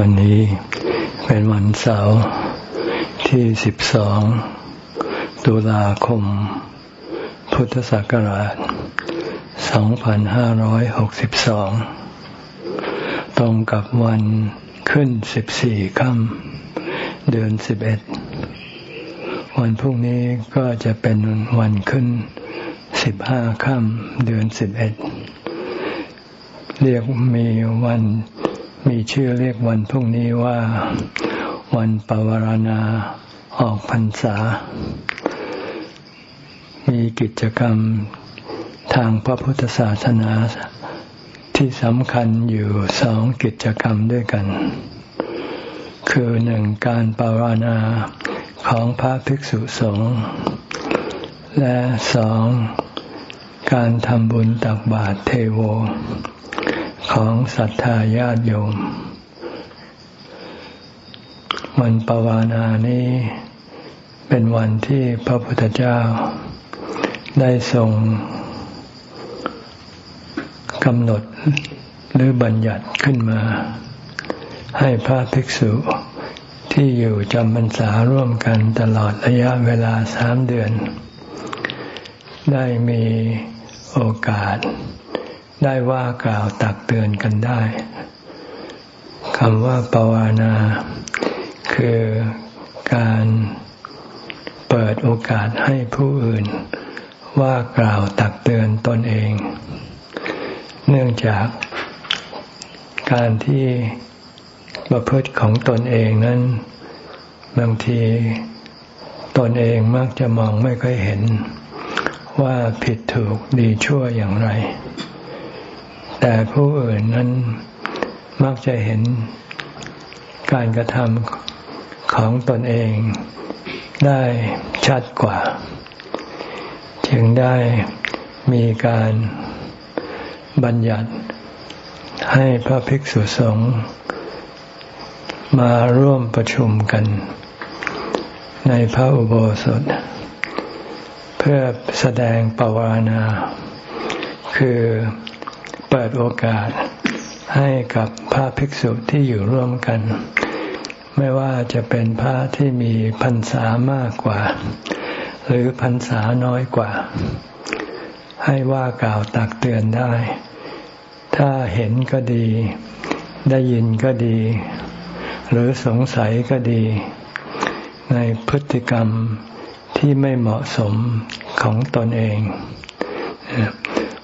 วันนี้เป็นวันเสาร์ที่สิบสองตุลาคม พุทธศักราชสองพันห้าร้อยหกสิบสองตรงกับวันขึ้นสิบสี่ค่ำเดือนสิบเอ็ดวันพรุ่งนี้ก็จะเป็นวันขึ้นสิบห้าค่ำเดือนสิบเอ็ดเรียกมีวัน มีชื่อเรียกวันพรุ่งนี้ว่า วันปวารณาออกพรรษา มีกิจกรรมทางพระพุทธศาสนาที่สำคัญอยู่สองกิจกรรมด้วยกัน คือหนึ่งการปวารณาของพระภิกษุสงฆ์และสองการทำบุญตักบาตรเทโว ของศรัทธาญาติโยม วันปวานานี้เป็นวันที่พระพุทธเจ้า ได้ทรงกำหนดหรือบัญญัติขึ้นมา ให้พระภิกษุที่อยู่จำพรรษาร่วมกันตลอดระยะเวลาสามเดือน ได้มีโอกาส ได้ว่ากล่าวตักเตือนกันได้คำว่าปวานา คือการเปิดโอกาสให้ผู้อื่น ว่ากล่าวตักเตือนตนเอง เนื่องจากการที่ประพฤติของตนเองนั้น บางทีตนเองมักจะมองไม่ค่อยเห็น ว่าผิดถูกดีชั่วอย่างไร แต่ผู้อื่นนั้นมักจะเห็นการกระทำของตนเองได้ชัดกว่า จึงได้มีการบัญญัติให้พระภิกษุสงฆ์มาร่วมประชุมกัน ในพระอุโบสถ เพื่อแสดงปวารณาคือ เปิดโอกาสให้กับพระภิกษุที่อยู่ร่วมกัน ไม่ว่าจะเป็นพระที่มีพรรษามากกว่า หรือพรรษาน้อยกว่า ให้ว่ากล่าวตักเตือนได้ ถ้าเห็นก็ดี ได้ยินก็ดี หรือสงสัยก็ดี ในพฤติกรรมที่ไม่เหมาะสมของตนเอง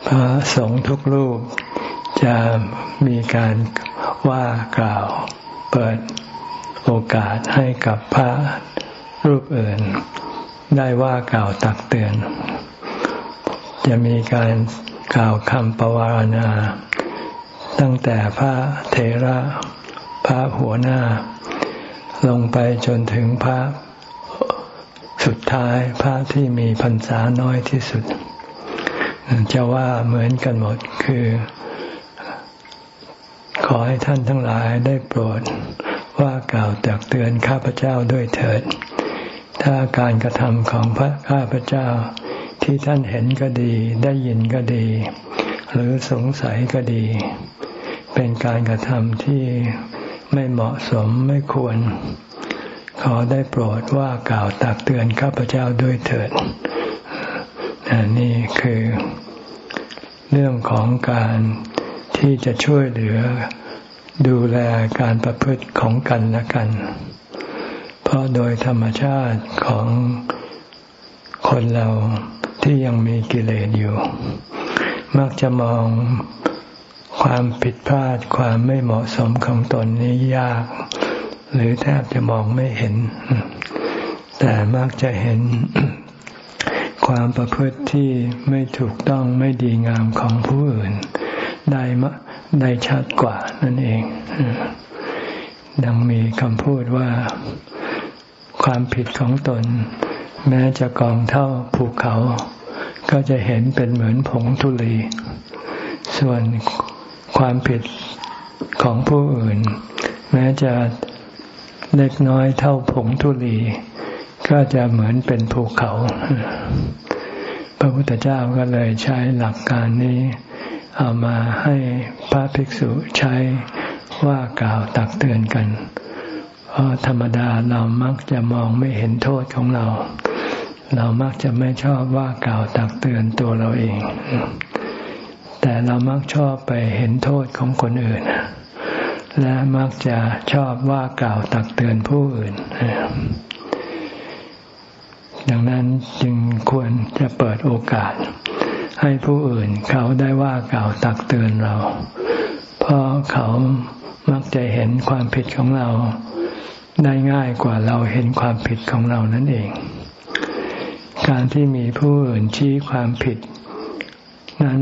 พระสงฆ์ทุกรูป จะมีการว่ากล่าวเปิดโอกาสให้กับพระรูปอื่น ได้ว่ากล่าวตักเตือน จะมีการกล่าวคำปวารณา ตั้งแต่พระเทระพระหัวหน้า ลงไปจนถึงพระสุดท้ายพระที่มีพรรษาน้อยที่สุด จะว่าเหมือนกันหมดคือ อให้ท่านทั้งหลายได้โปรดว่ากล่าวตักเตือนข้าพเจ้าด้วยเถิด ถ้าการกระทำของพระข้าพเจ้า ที่ท่านเห็นก็ดีได้ยินก็ดี หรือสงสัยก็ดี เป็นการกระทำที่ไม่เหมาะสมไม่ควร ขอได้โปรดว่ากล่าวตักเตือนข้าพเจ้าด้วยเถิดนี่คือ เรื่องของการ ที่จะช่วยเหลือดูแลการประพฤติของกันและกัน เพราะโดยธรรมชาติของคนเราที่ยังมีกิเลสอยู่ มักจะมองความผิดพลาดความไม่เหมาะสมของตนนี้ยาก หรือแทบจะมองไม่เห็น แต่มักจะเห็นความประพฤติที่ไม่ถูกต้องไม่ดีงามของผู้อื่น ได้มาได้ชัดกว่านั่นเอง ดังมีคำพูดว่าความผิดของตน แม้จะกองเท่าภูเขา ก็จะเห็นเป็นเหมือนผงทุลี ส่วนความผิดของผู้อื่น แม้จะเล็กน้อยเท่าผงทุลี ก็จะเหมือนเป็นภูเขา พระพุทธเจ้าก็เลยใช้หลักการนี้ เอามาให้พระภิกษุใช้ว่ากล่าวตักเตือนกัน เพราะธรรมดาเรามักจะมองไม่เห็นโทษของเรา เรามักจะไม่ชอบว่ากล่าวตักเตือนตัวเราเอง แต่เรามักชอบไปเห็นโทษของคนอื่น และมักจะชอบว่ากล่าวตักเตือนผู้อื่นดังนั้นจึงควรจะเปิดโอกาส ให้ผู้อื่นเขาได้ว่ากล่าวตักเตือนเรา เพราะเขามักจะเห็นความผิดของเรา ได้ง่ายกว่าเราเห็นความผิดของเรานั่นเอง การที่มีผู้อื่นชี้ความผิด นั้น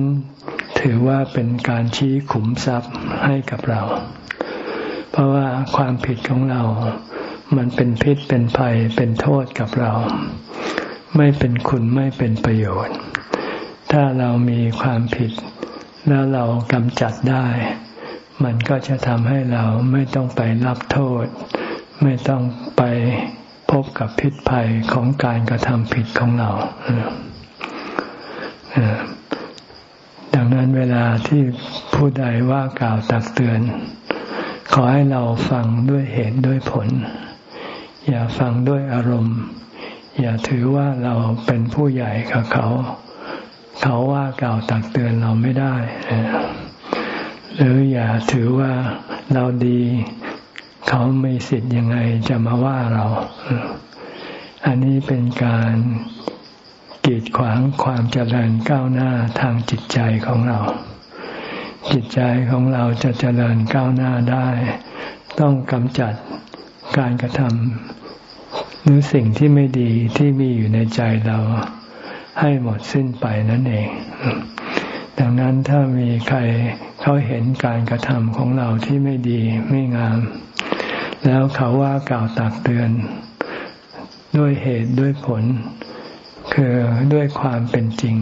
ถือว่าเป็นการชี้ขุมทรัพย์ให้กับเรา เพราะว่าความผิดของเรา มันเป็นพิษเป็นภัยเป็นโทษกับเรา ไม่เป็นคุณไม่เป็นประโยชน์ ถ้าเรามีความผิด แล้วเรากำจัดได้ มันก็จะทำให้เราไม่ต้องไปรับโทษ ไม่ต้องไปพบกับพิษภัยของการกระทำผิดของเราดังนั้นเวลาที่ผู้ใดว่ากล่าวตักเตือน ขอให้เราฟังด้วยเหตุด้วยผล อย่าฟังด้วยอารมณ์ อย่าถือว่าเราเป็นผู้ใหญ่กับเขา เขาว่ากล่าวตักเตือนเราไม่ได้หรืออย่าถือว่าเราดี เขาไม่สิทธิ์ยังไงจะมาว่าเรา อันนี้เป็นการกีดขวางความเจริญก้าวหน้าทางจิตใจของเรา จิตใจของเราจะเจริญก้าวหน้าได้ ต้องกำจัดการกระทำหรือสิ่งที่ไม่ดีที่มีอยู่ในใจเรา ให้หมดสิ้นไปนั่นเอง ดังนั้นถ้ามีใครเขาเห็นการกระทำของเราที่ไม่ดีไม่งาม แล้วเขาว่ากล่าวตักเตือน ด้วยเหตุด้วยผล คือด้วยความเป็นจริง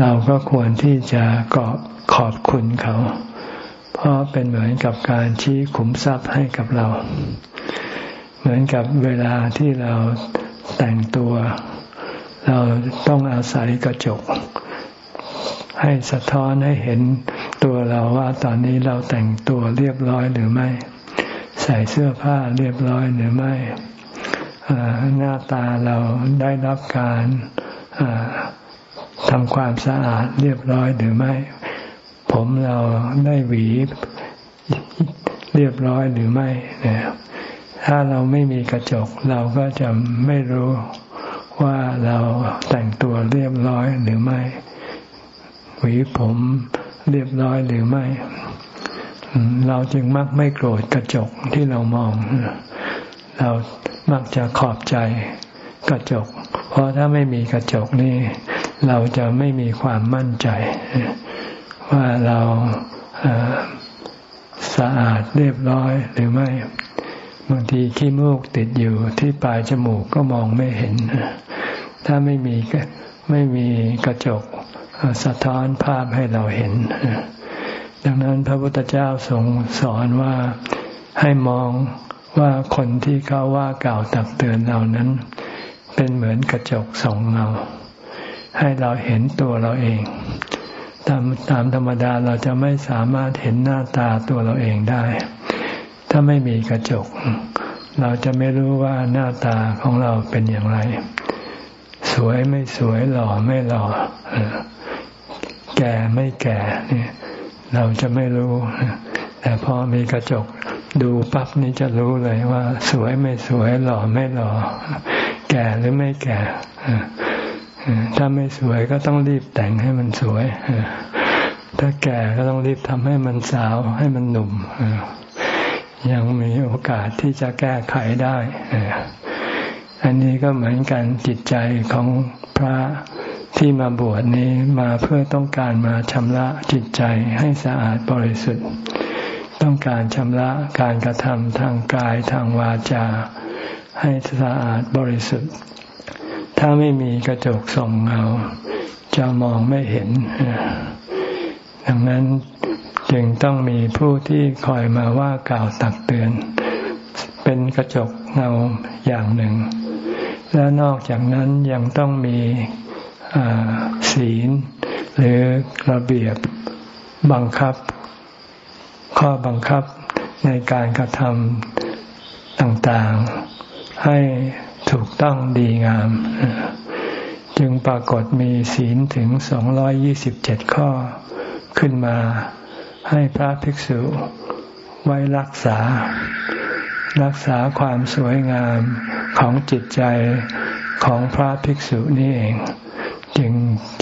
เราก็ควรที่จะกอบขอบคุณเขา เพราะเป็นเหมือนกับการชี้ขุมทรัพย์ให้กับเรา เหมือนกับเวลาที่เราแต่งตัว เราต้องอาศัยกระจก ให้สะท้อนให้เห็นตัวเราว่าตอนนี้เราแต่งตัวเรียบร้อยหรือไม่ ใส่เสื้อผ้าเรียบร้อยหรือไม่หน้าตาเราได้รับการทำความสะอาดเรียบร้อยหรือไม่ ผมเราได้หวีเรียบร้อยหรือไม่เนี่ยถ้าเราไม่มีกระจกเราก็จะไม่รู้ ว่าเราแต่งตัวเรียบร้อยหรือไม่ หวีผมเรียบร้อยหรือไม่ เราจึงมักไม่โกรธกระจกที่เรามอง เรามักจะขอบใจกระจก เพราะถ้าไม่มีกระจกนี่ เราจะไม่มีความมั่นใจ ว่าเราสะอาดเรียบร้อยหรือไม่ บางทีขี้มูกติดอยู่ที่ปลายจมูกก็มองไม่เห็น ถ้าไม่มีไม่มีกระจกสะท้อนภาพให้เราเห็น ดังนั้นพระพุทธเจ้าทรงสอนว่าให้มองว่าคนที่เขาว่ากล่าวตักเตือนเรานั้น เป็นเหมือนกระจกสองเงาให้เราเห็นตัวเราเอง ตามตามธรรมดาเราจะไม่สามารถเห็นหน้าตาตัวเราเองได้ ถ้าไม่มีกระจก เราจะไม่รู้ว่าหน้าตาของเราเป็นอย่างไร สวยไม่สวยหล่อไม่หล่อแก่ไม่แก่เนี่ยเราจะไม่รู้ แต่พอมีกระจกดูปั๊บนี่จะรู้เลยว่า สวยไม่สวยหล่อไม่หล่อ แก่หรือไม่แก่ถ้าไม่สวยก็ต้องรีบแต่งให้มันสวย ถ้าแก่ก็ต้องรีบทำให้มันสาวให้มันหนุ่ม ยังมีโอกาสที่จะแก้ไขได้ อันนี้ก็เหมือนกันจิตใจของพระที่มาบวชนี้มาเพื่อต้องการมาชำระจิตใจให้สะอาดบริสุทธิ์ ต้องการชำระการกระทำทางกายทางวาจา ให้สะอาดบริสุทธิ์ ถ้าไม่มีกระจกส่องเงาจะมองไม่เห็น ดังนั้น จึงต้องมีผู้ที่คอยมาว่ากล่าวตักเตือน เป็นกระจกเงาอย่างหนึ่ง และนอกจากนั้นยังต้องมีศีล หรือระเบียบบังคับ ข้อบังคับในการกระทำต่างๆ ให้ถูกต้องดีงาม จึงปรากฏมีศีลถึง 227 ข้อขึ้นมา ให้พระภิกษุไว้รักษา รักษาความสวยงามของจิตใจของพระภิกษุนี่เอง จึง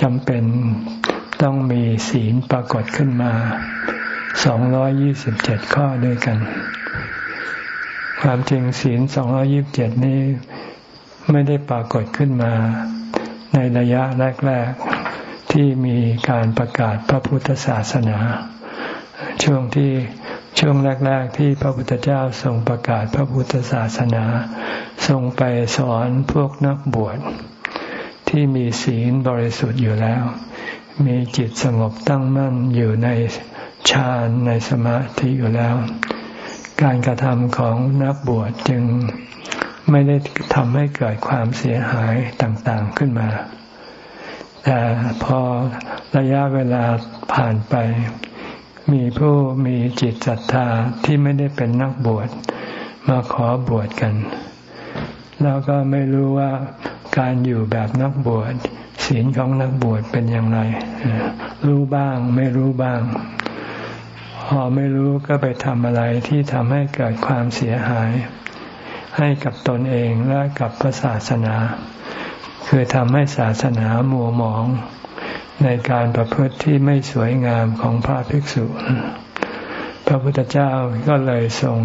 จำเป็นต้องมีศีลปรากฏขึ้นมา227ข้อด้วยกัน ความจริงศีล227นี้ ไม่ได้ปรากฏขึ้นมา ในระยะแรก ๆ ที่มีการประกาศพระพุทธศาสนา ช่วงที่ช่วงแรก ๆ ที่พระพุทธเจ้าทรงประกาศพระพุทธศาสนา ทรงไปสอนพวกนักบวชที่มีศีลบริสุทธิ์อยู่แล้ว มีจิตสงบตั้งมั่นอยู่ในฌานในสมาธิอยู่แล้ว การกระทำของนักบวชจึงไม่ได้ทำให้เกิดความเสียหายต่างๆขึ้นมา แต่พอระยะเวลาผ่านไป มีผู้มีจิตศรัทธาที่ไม่ได้เป็นนักบวชมาขอบวชกัน แล้วก็ไม่รู้ว่าการอยู่แบบนักบวชศีลของนักบวชเป็นอย่างไร รู้บ้างไม่รู้บ้าง พอไม่รู้ก็ไปทำอะไรที่ทำให้เกิดความเสียหาย ให้กับตนเองและกับพระศาสนา คือทำให้ศาสนามัวหมอง ในการประพฤติที่ไม่สวยงามของพระภิกษุ พระพุทธเจ้าก็เลยทรง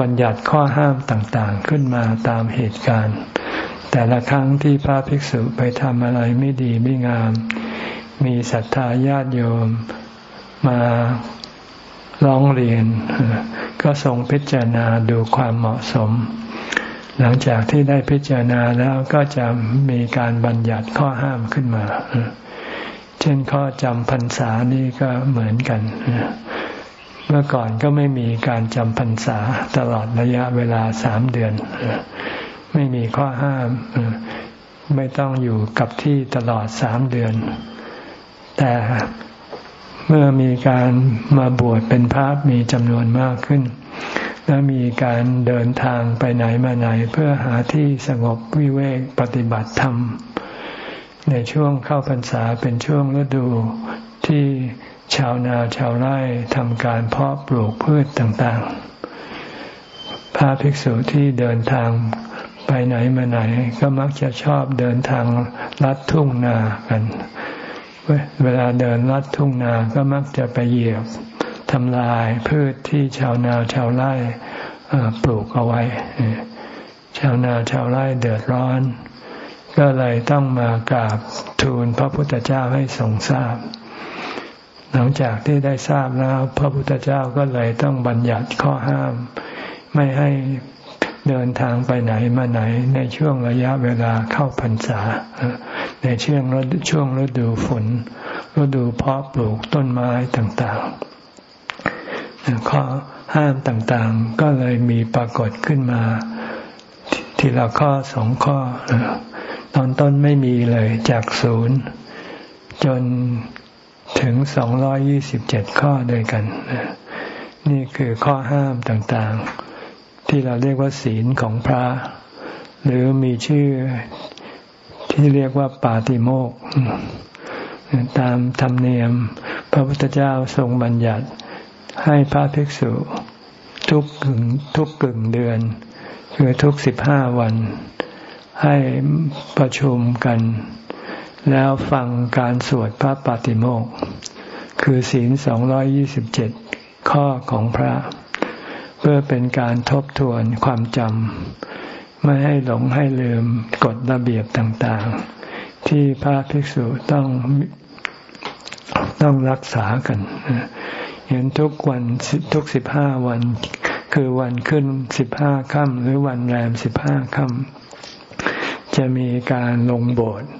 บัญญัติข้อห้ามต่างๆขึ้นมาตามเหตุการณ์ แต่ละครั้งที่พระภิกษุไปทำอะไรไม่ดีไม่งาม มีศรัทธาญาติโยมมาร้องเรียน ก็ทรงพิจารณาดูความเหมาะสม หลังจากที่ได้พิจารณาแล้วก็จะมีการบัญญัติข้อห้ามขึ้นมา เช่นข้อจำพรรษานี่ก็เหมือนกัน เมื่อก่อนก็ไม่มีการจำพรรษาตลอดระยะเวลาสามเดือน ไม่มีข้อห้าม ไม่ต้องอยู่กับที่ตลอดสามเดือน แต่เมื่อมีการมาบวชเป็นพระมีจำนวนมากขึ้น และมีการเดินทางไปไหนมาไหน เพื่อหาที่สงบวิเวกปฏิบัติธรรม ในช่วงเข้าพรรษาเป็นช่วงฤดูที่ชาวนาชาวไร่ทำการเพาะปลูกพืชต่างๆ พระภิกษุที่เดินทางไปไหนมาไหน ก็มักจะชอบเดินทางลัดทุ่งนากัน เวลาเดินลัดทุ่งนาก็มักจะไปเหยียบ ทำลายพืชที่ชาวนาชาวไร่ปลูกเอาไว้ ชาวนาชาวไร่เดือดร้อน ก็เลยต้องมากราบทูลพระพุทธเจ้าให้ทรงทราบ หลังจากที่ได้ทราบแล้ว พระพุทธเจ้าก็เลยต้องบัญญัติข้อห้าม ไม่ให้เดินทางไปไหนมาไหนในช่วงระยะเวลาเข้าพรรษา ในช่วงช่วงฤดูฝนฤดูเพาะปลูกต้นไม้ต่างๆ ข้อห้ามต่างๆ ก็เลยมีปรากฏขึ้นมาทีละข้อสองข้อ ตอนต้นไม่มีเลยจากศูนย์จนถึงสองร้อยี่สิบเจ็ดข้อด้วยกัน นี่คือข้อห้ามต่างๆ ที่เราเรียกว่าศีลของพระ หรือมีชื่อที่เรียกว่าปาติโมกตามธรรมเนียม พระพุทธเจ้าทรงบัญญัติ ให้พระภิกษุ ทุกกึ่งทุกกึ่งเดือน คือทุกสิบห้าวัน ให้ประชุมกัน แล้วฟังการสวดพระปาติโมกคือศีลสองร้อยยี่สิบเจ็ดข้อของพระ เพื่อเป็นการทบทวนความจำไม่ให้หลงให้ลืมกฎระเบียบต่างๆ ที่พระภิกษุต้องต้องรักษากัน เห็นทุกวันทุกสิบห้าวัน คือวันขึ้นสิบห้าค่ำหรือวันแรมสิบห้าค่ำจะมีการลงโบสถ์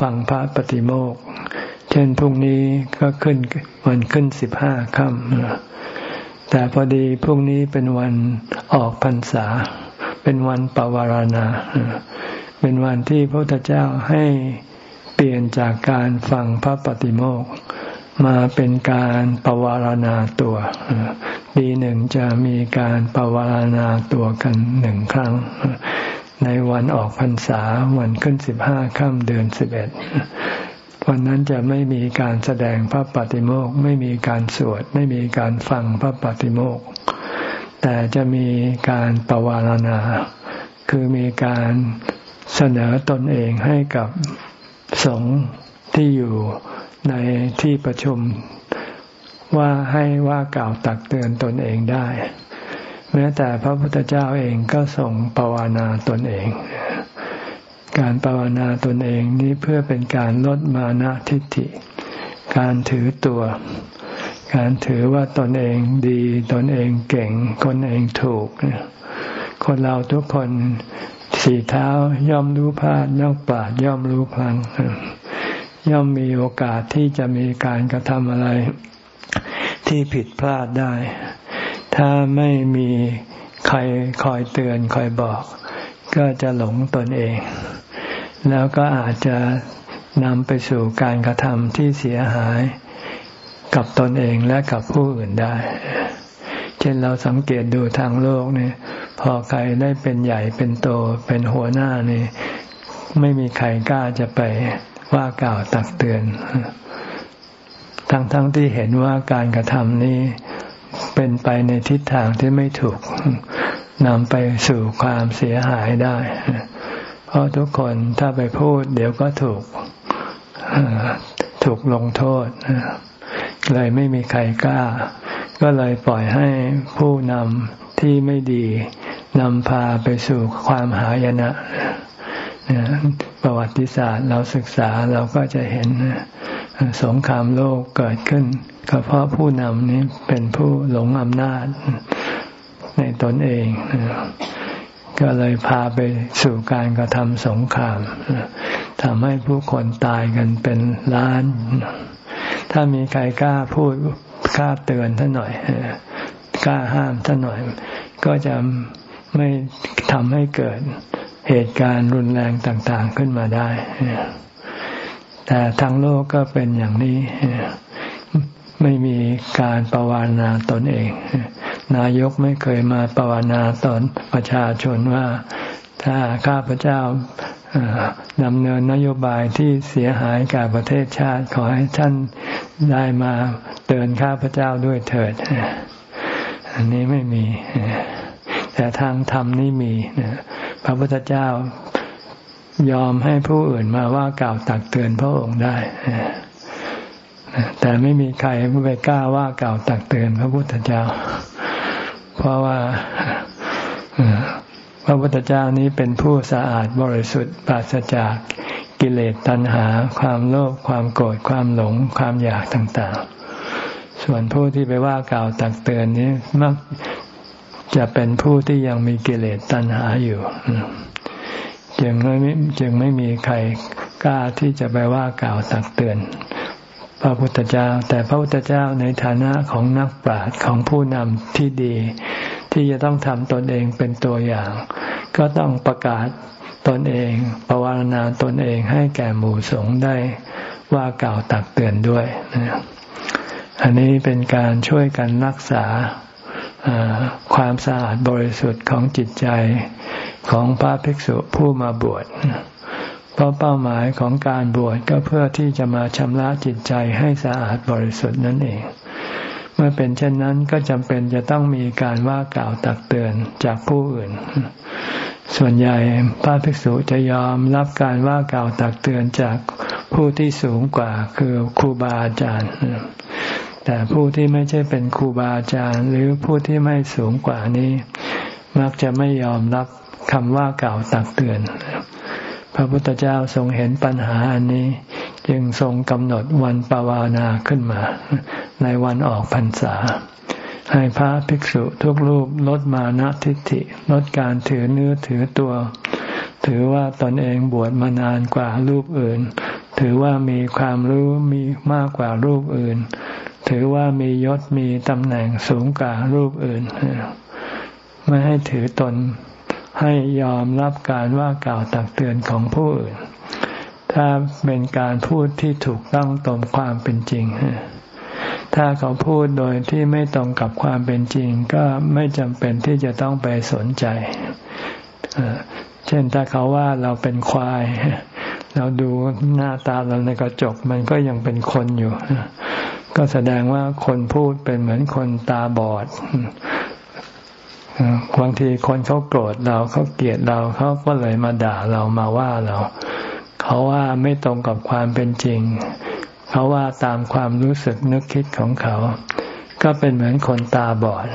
ฟังพระปฏิโมกเช่นพรุ่งนี้ก็ขึ้นวันขึ้นสิบห้าค่ำแต่พอดีพรุ่งนี้เป็นวันออกพรรษา เป็นวันปวารณา เป็นวันที่พระพุทธเจ้าให้เปลี่ยนจากการฟังพระปฏิโมกข มาเป็นการปวารณาตัว ปีหนึ่งจะมีการปวารณาตัวกันหนึ่งครั้ง ในวันออกพรรษาวันขึ้นสิบห้าค่ำเดือนสิบเอ็ดวันนั้นจะไม่มีการแสดงพระปฏิโมกไม่มีการสวด ไม่มีการฟังพระปฏิโมกแต่จะมีการปวารณา คือมีการเสนอตนเองให้กับสงฆ์ที่อยู่ ในที่ประชุมว่าให้ว่ากล่าวตักเตือนตนเองได้ แม้แต่พระพุทธเจ้าเองก็ส่งปวนาตนเอง การปวนาตนเองนี้เพื่อเป็นการลดมานะทิฏฐิ การถือตัว การถือว่าตนเองดีตนเองเก่ง คนเองถูก คนเราทุกคนสี่เท้าย่อมรู้พลาดนักปราดย่อมรู้พลัง ย่อมมีโอกาสที่จะมีการกระทำอะไร ที่ผิดพลาดได้ ถ้าไม่มีใครคอยเตือนคอยบอก ก็จะหลงตนเอง แล้วก็อาจจะนำไปสู่การกระทำที่เสียหายกับตนเองและกับผู้อื่นได้ เช่นเราสังเกตดูทางโลกเนี่ย พอใครได้เป็นใหญ่เป็นโตเป็นหัวหน้านี่ ไม่มีใครกล้าจะไป ว่ากล่าวตักเตือน ทั้งๆทที่เห็นว่าการกระทำนี้เป็นไปในทิศทางที่ไม่ถูกนำไปสู่ความเสียหายได้ เพราะทุกคนถ้าไปพูด เดี๋ยวก็ถูกถูกลงโทษ เลยไม่มีใครกล้า ก็เลยปล่อยให้ผู้นำที่ไม่ดีนำพาไปสู่ความหายนะ ประวัติศาสตร์เราศึกษาเราก็จะเห็นสงครามโลกเกิดขึ้นก็เพราะผู้นำนี้เป็นผู้หลงอำนาจในตนเอง ก็เลยพาไปสู่การกระทำสงครามทำให้ผู้คนตายกันเป็นล้าน ถ้ามีใครกล้าพูดกล้าเตือนท่านหน่อยกล้าห้ามท่านหน่อย ก็จะไม่ทำให้เกิด เหตุการณ์รุนแรงต่าง ๆ ขึ้นมาได้ แต่ทางโลกก็เป็นอย่างนี้ ไม่มีการประวานาตนเอง นายกไม่เคยมาประวานาตนประชาชนว่า ถ้าข้าพเจ้าดำเนินนโยบายที่เสียหายกับประเทศชาติ ขอให้ท่านได้มาเตือนข้าพเจ้าด้วยเถิด อันนี้ไม่มี แต่ทางธรรมนี่มีพระพุทธเจ้ายอมให้ผู้อื่นมาว่ากล่าวตักเตือนพระองค์ได้แต่ไม่มีใครไปกล้าว่ากล่าวตักเตือนพระพุทธเจ้า เพราะว่าพระพุทธเจ้านี้เป็นผู้สะอาดบริสุทธิ์ปราศจากกิเลสตัณหา ความโลภความโกรธความหลงความอยากต่าง ๆ ส่วนผู้ที่ไปว่ากล่าวตักเตือนนี้มัก จะเป็นผู้ที่ยังมีกิเลสตัณหาอยู่จึงไม่จึงไม่มีใครกล้าที่จะไปว่ากล่าวตักเตือน พระพุทธเจ้า แต่พระพุทธเจ้าในฐานะของนักปราชญ์ของผู้นำที่ดี ที่จะต้องทำตนเองเป็นตัวอย่าง ก็ต้องประกาศตนเองประวารณาตนเองให้แก่หมู่สงฆ์ได้ว่ากล่าวตักเตือนด้วย อันนี้เป็นการช่วยกันรักษา ความสะอาดบริสุทธิ์ของจิตใจของพระภิกษุผู้มาบวชเพราะเป้าหมายของการบวชก็เพื่อที่จะมาชำระจิตใจให้สะอาดบริสุทธิ์นั่นเอง เมื่อเป็นเช่นนั้นก็จำเป็นจะต้องมีการว่ากล่าวตักเตือนจากผู้อื่น ส่วนใหญ่พระภิกษุจะยอมรับการว่ากล่าวตักเตือนจากผู้ที่สูงกว่าคือครูบาอาจารย์ แต่ผู้ที่ไม่ใช่เป็นครูบาอาจารย์ หรือผู้ที่ไม่สูงกว่านี้ มักจะไม่ยอมรับคำว่ากล่าวตักเตือน พระพุทธเจ้าทรงเห็นปัญหาอันนี้ จึงทรงกำหนดวันปวานาขึ้นมา ในวันออกพรรษา ให้พระภิกษุทุกรูปลดมานะทิฏฐิลดการถือเนื้อถือตัว ถือว่าตนเองบวชมานานกว่ารูปอื่น ถือว่ามีความรู้มีมากกว่ารูปอื่น ถือว่ามียศมีตำแหน่งสูงกว่ารูปอื่น ไม่ให้ถือตนให้ยอมรับการว่ากล่าวตักเตือนของผู้อื่น ถ้าเป็นการพูดที่ถูกต้องตรงความเป็นจริง ถ้าเขาพูดโดยที่ไม่ตรงกับความเป็นจริง ก็ไม่จำเป็นที่จะต้องไปสนใจ เช่นถ้าเขาว่าเราเป็นควาย เราดูหน้าตาเราในกระจกมันก็ยังเป็นคนอยู่ ก็แสดงว่าคนพูดเป็นเหมือนคนตาบอดบางทีคนเขาโกรธเราเขาเกลียดเราเขาก็เลยมาด่าเรามาว่าเรา เขาว่าไม่ตรงกับความเป็นจริง เขาว่าตามความรู้สึกนึกคิดของเขา ก็เป็นเหมือนคนตาบอด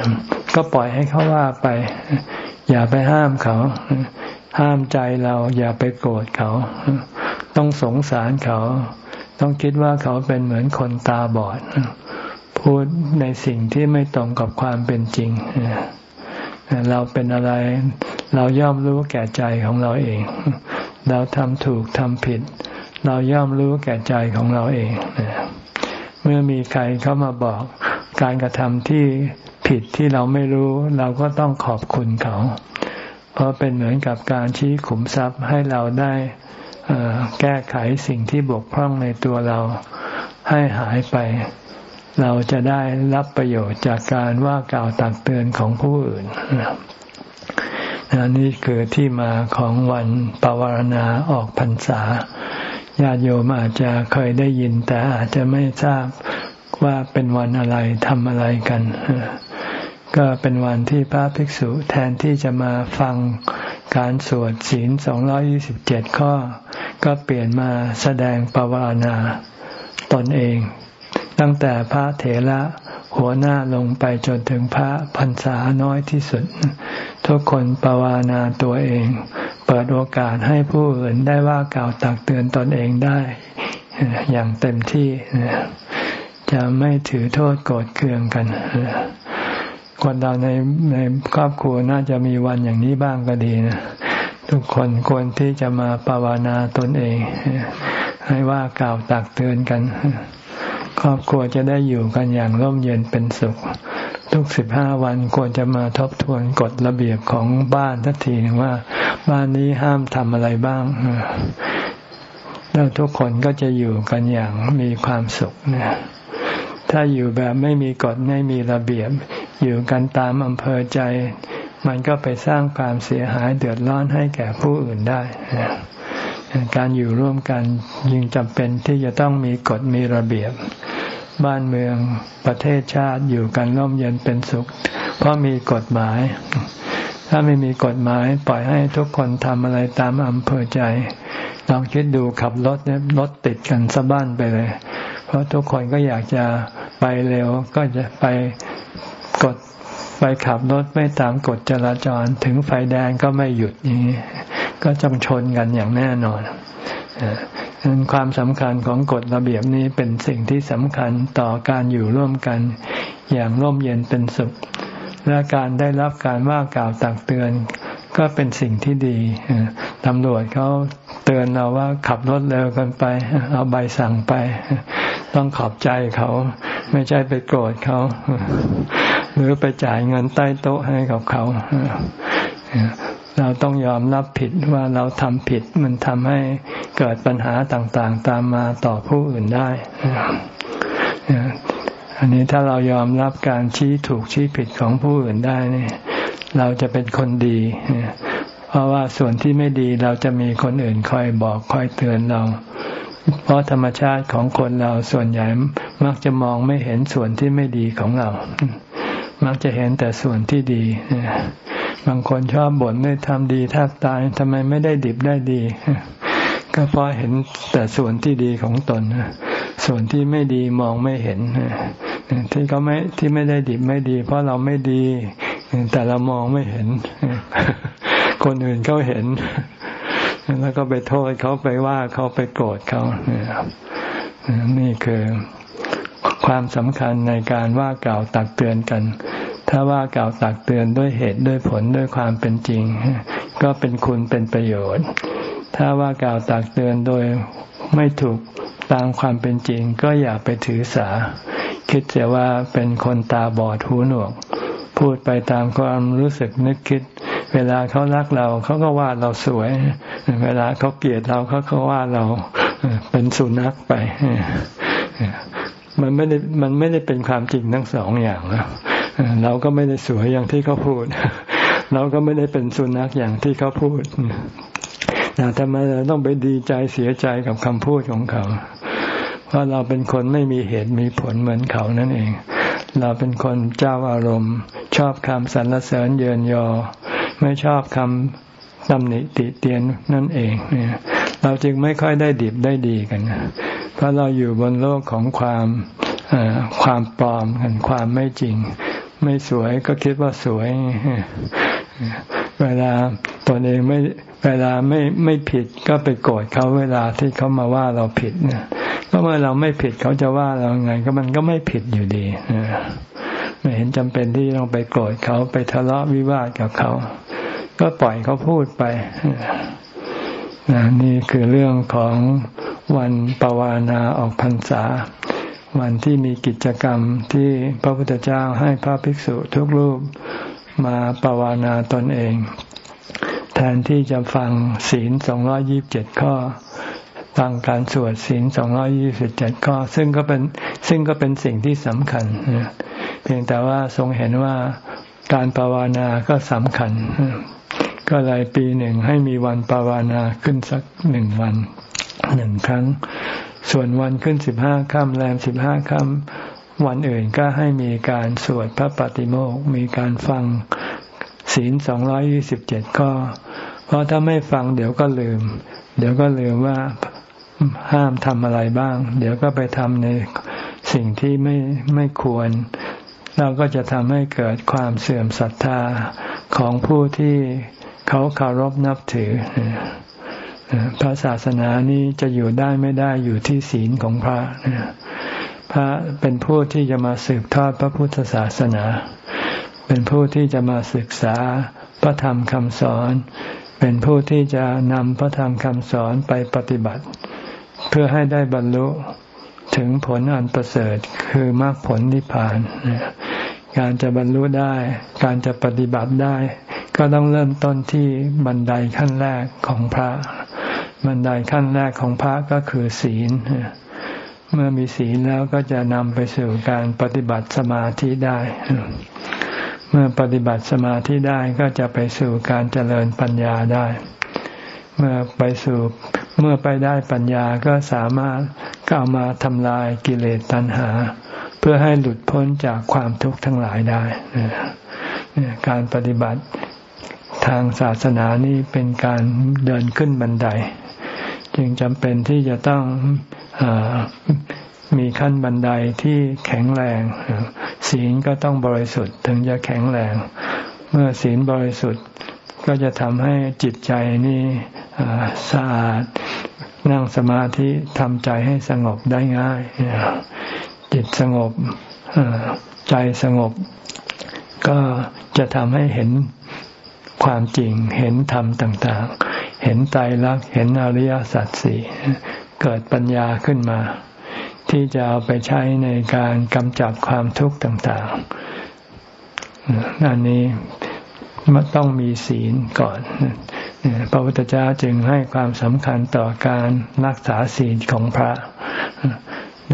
ก็ปล่อยให้เขาว่าไป อย่าไปห้ามเขา ห้ามใจเราอย่าไปโกรธเขา ต้องสงสารเขา ต้องคิดว่าเขาเป็นเหมือนคนตาบอด พูดในสิ่งที่ไม่ตรงกับความเป็นจริง เราเป็นอะไร เราย่อมรู้แก่ใจของเราเอง เราทำถูกทำผิด เราย่อมรู้แก่ใจของเราเอง เมื่อมีใครเข้ามาบอกการกระทำที่ผิดที่เราไม่รู้ เราก็ต้องขอบคุณเขา เพราะเป็นเหมือนกับการชี้ขุมทรัพย์ให้เราได้ แก้ไขสิ่งที่บกพร่องในตัวเราให้หายไป เราจะได้รับประโยชน์จากการว่ากล่าวตักเตือนของผู้อื่นนนี่คือที่มาของวันปวารณาออกพรรษาญาติโยมอาจจะเคยได้ยิน แต่อาจจะไม่ทราบว่าเป็นวันอะไรทำอะไรกัน ก็เป็นวันที่พระภิกษุแทนที่จะมาฟังการสวดศีลสองยสิบเจ็ดข้อ ก็เปลี่ยนมาแสดงปวารณาตนเอง ตั้งแต่พระเถระหัวหน้าลงไปจนถึงพระพรรษาน้อยที่สุด ทุกคนปวานาตัวเอง เปิดโอกาสให้ผู้อื่นได้ว่ากล่าวตักเตือนตนเองได้ อย่างเต็มที่จะไม่ถือโทษโกรธเคืองกัน คนเราในในครอบครัวน่าจะมีวันอย่างนี้บ้างก็ดีนะทุกคนควรที่จะมาปวานาตนเอง ให้ว่ากล่าวตักเตือนกัน ครอบครัวจะได้อยู่กันอย่างร่มเย็นเป็นสุข ทุกสิบห้าวันควรจะมาทบทวนกฎระเบียบของบ้านทันทีว่า บ้านนี้ห้ามทำอะไรบ้างแล้วทุกคนก็จะอยู่กันอย่างมีความสุขนะถ้าอยู่แบบไม่มีกฎไม่มีระเบียบ อยู่กันตามอำเภอใจ มันก็ไปสร้างความเสียหายเดือดร้อนให้แก่ผู้อื่นได้ การอยู่ร่วมกันยิ่งจำเป็นที่จะต้องมีกฎมีระเบียบ บ้านเมืองประเทศชาติอยู่กันร่มเย็นเป็นสุข เพราะมีกฎหมาย ถ้าไม่มีกฎหมายปล่อยให้ทุกคนทำอะไรตามอำเภอใจลองคิดดูขับรถเนี่ยรถติดกันสะบ้านไปเลย เพราะทุกคนก็อยากจะไปเร็วก็จะไป กฎไปขับรถไม่ตามกฎจราจรถึงไฟแดงก็ไม่หยุดนี้ก็จงชนกันอย่างแน่นอนดังนั้นความสำคัญของกฎระเบียบนี้เป็นสิ่งที่สำคัญต่อการอยู่ร่วมกัน อย่างร่มเย็นเป็นสุข และการได้รับการว่ากล่าวตักเตือน ก็เป็นสิ่งที่ดีตำรวจเขาเตือนเราว่าขับรถเร็วกันไป เอาใบสั่งไป ต้องขอบใจเขาไม่ใช่ไปโกรธเขา หรือไปจ่ายเงินใต้โต๊ะให้กับเขาเราต้องยอมรับผิดว่าเราทำผิดมันทำให้เกิดปัญหาต่างๆ ตามมาต่อผู้อื่นได้ อันนี้ถ้าเรายอมรับการชี้ถูกชี้ผิดของผู้อื่นได้นี่ เราจะเป็นคนดี เพราะว่าส่วนที่ไม่ดีเราจะมีคนอื่นคอยบอกคอยเตือนเรา เพราะธรรมชาติของคนเราส่วนใหญ่มักจะมองไม่เห็นส่วนที่ไม่ดีของเรา มักจะเห็นแต่ส่วนที่ดี บางคนชอบบ่นไม่ทำดีแทบตายทำไมไม่ได้ดิบได้ดี ก็เพราะเห็นแต่ส่วนที่ดีของตนส่วนที่ไม่ดีมองไม่เห็นที่เขาไม่ที่ไม่ได้ดิบไม่ดี เพราะเราไม่ดี แต่เรามองไม่เห็น คนอื่นเขาเห็น แล้วก็ไปโทษเขาไปว่าเขาไปโกรธเขานี่คือความสำคัญในการว่ากล่าวตักเตือนกัน ถ้าว่ากล่าวตักเตือนด้วยเหตุด้วยผลด้วยความเป็นจริง ก็เป็นคุณเป็นประโยชน์ ถ้าว่ากล่าวตักเตือนโดยไม่ถูกตามความเป็นจริง ก็อย่าไปถือสา คิดเสียว่าเป็นคนตาบอดหูหนวก พูดไปตามความรู้สึกนึกคิด เวลาเขารักเราเขาก็ว่าเราสวย เวลาเขาเกลียดเราเขาก็ว่าเราเป็นสุนัขไปมันไม่ได้มันไม่ได้เป็นความจริงทั้งสองอย่างนะเราก็ไม่ได้สวยอย่างที่เขาพูด เราก็ไม่ได้เป็นสุนัขอย่างที่เขาพูดแต่ทำไมเราต้องไปดีใจเสียใจกับคำพูดของเขา เพราะเราเป็นคนไม่มีเหตุมีผลเหมือนเขานั่นเอง เราเป็นคนเจ้าอารมณ์ ชอบคำสรรเสริญเยินยอ ไม่ชอบคำตำหนิติเตียนนั่นเองเราจึงไม่ค่อยได้ดิบได้ดีกันเพราะเราอยู่บนโลกของความความปลอมกันความไม่จริง ไม่สวยก็คิดว่าสวย เวลาตนเองไม่เวลาไม่ไม่ผิดก็ไปโกรธเขาเวลาที่เขามาว่าเราผิดเนี่ย ก็เมื่อเราไม่ผิดเขาจะว่าเราไง ก็มันก็ไม่ผิดอยู่ดีไม่เห็นจำเป็นที่ต้องไปโกรธเขาไปทะเลาะวิวาทกับเขา ก็ปล่อยเขาพูดไปนี่คือเรื่องของวันปวานาออกพรรษา วันที่มีกิจกรรมที่พระพุทธเจ้าให้พระภิกษุทุกรูปมาปวานาตนเอง แทนที่จะฟังศีลสองร้อยิบเจ็ดข้อ ฟังการสวดศีลสองร้อยี่สิบเจ็ดข้อ ซึ่งก็เป็นซึ่งก็เป็นสิ่งที่สำคัญ เพียงแต่ว่าทรงเห็นว่าการปวานาก็สำคัญ ก็เลยปีหนึ่งให้มีวันปาวานาขึ้นสักหนึ่งวันหนึ่งครั้ง ส่วนวันขึ้นสิบห้าค่ำแรมสิบห้าค่ำวันอื่นก็ให้มีการสวดพระปฏิโมกมีการฟังศีลสองร้อยี่สิบเจ็ดข้อ เพราะถ้าไม่ฟังเดี๋ยวก็ลืม เดี๋ยวก็ลืมว่า ห้ามทำอะไรบ้าง เดี๋ยวก็ไปทำในสิ่งที่ไม่ไม่ควร เราก็จะทำให้เกิดความเสื่อมศรัทธาของผู้ที่เขาเคารพนับถือพระศาสนานี้จะอยู่ได้ไม่ได้อยู่ที่ศีลของพระพระเป็นผู้ที่จะมาสืบทอดพระพุทธศาสนา เป็นผู้ที่จะมาศึกษาพระธรรมคำสอน เป็นผู้ที่จะนำพระธรรมคำสอนไปปฏิบัติ เพื่อให้ได้บรรลุถึงผลอันประเสริฐคือมรรคผลนิพพานการจะบรรลุได้ การจะปฏิบัติได้ ก็ต้องเริ่มต้นที่บันไดขั้นแรกของพระ บันไดขั้นแรกของพระก็คือศีล เมื่อมีศีลแล้วก็จะนำไปสู่การปฏิบัติสมาธิได้ เมื่อปฏิบัติสมาธิได้ก็จะไปสู่การเจริญปัญญาได้ เมื่อไปสู่ เมื่อไปได้ปัญญาก็สามารถก้ามาทำลายกิเลสตัณหา เพื่อให้หลุดพ้นจากความทุกข์ทั้งหลายได้ การปฏิบัติทางศาสนานี้เป็นการเดินขึ้นบันได จึงจำเป็นที่จะต้องอมีขั้นบันไดที่แข็งแรง ศีลก็ต้องบริสุทธิ์ถึงจะแข็งแรง เมื่อศีลบริสุทธิ์ ก็จะทำให้จิตใจนี่สะอาดนั่งสมาธิทำใจให้สงบได้ง่าย จิตสงบใจสงบ ก็จะทำให้เห็นความจริง เห็นธรรมต่าง ๆ เห็นไตรลักษณ์เห็นอริยสัจสี่เกิดปัญญาขึ้นมา ที่จะเอาไปใช้ในการกำจัดความทุกข์ต่างๆนั่นนี้ มันต้องมีศีลก่อนพระพุทธเจ้าจึงให้ความสำคัญต่อการรักษาศีลของพระ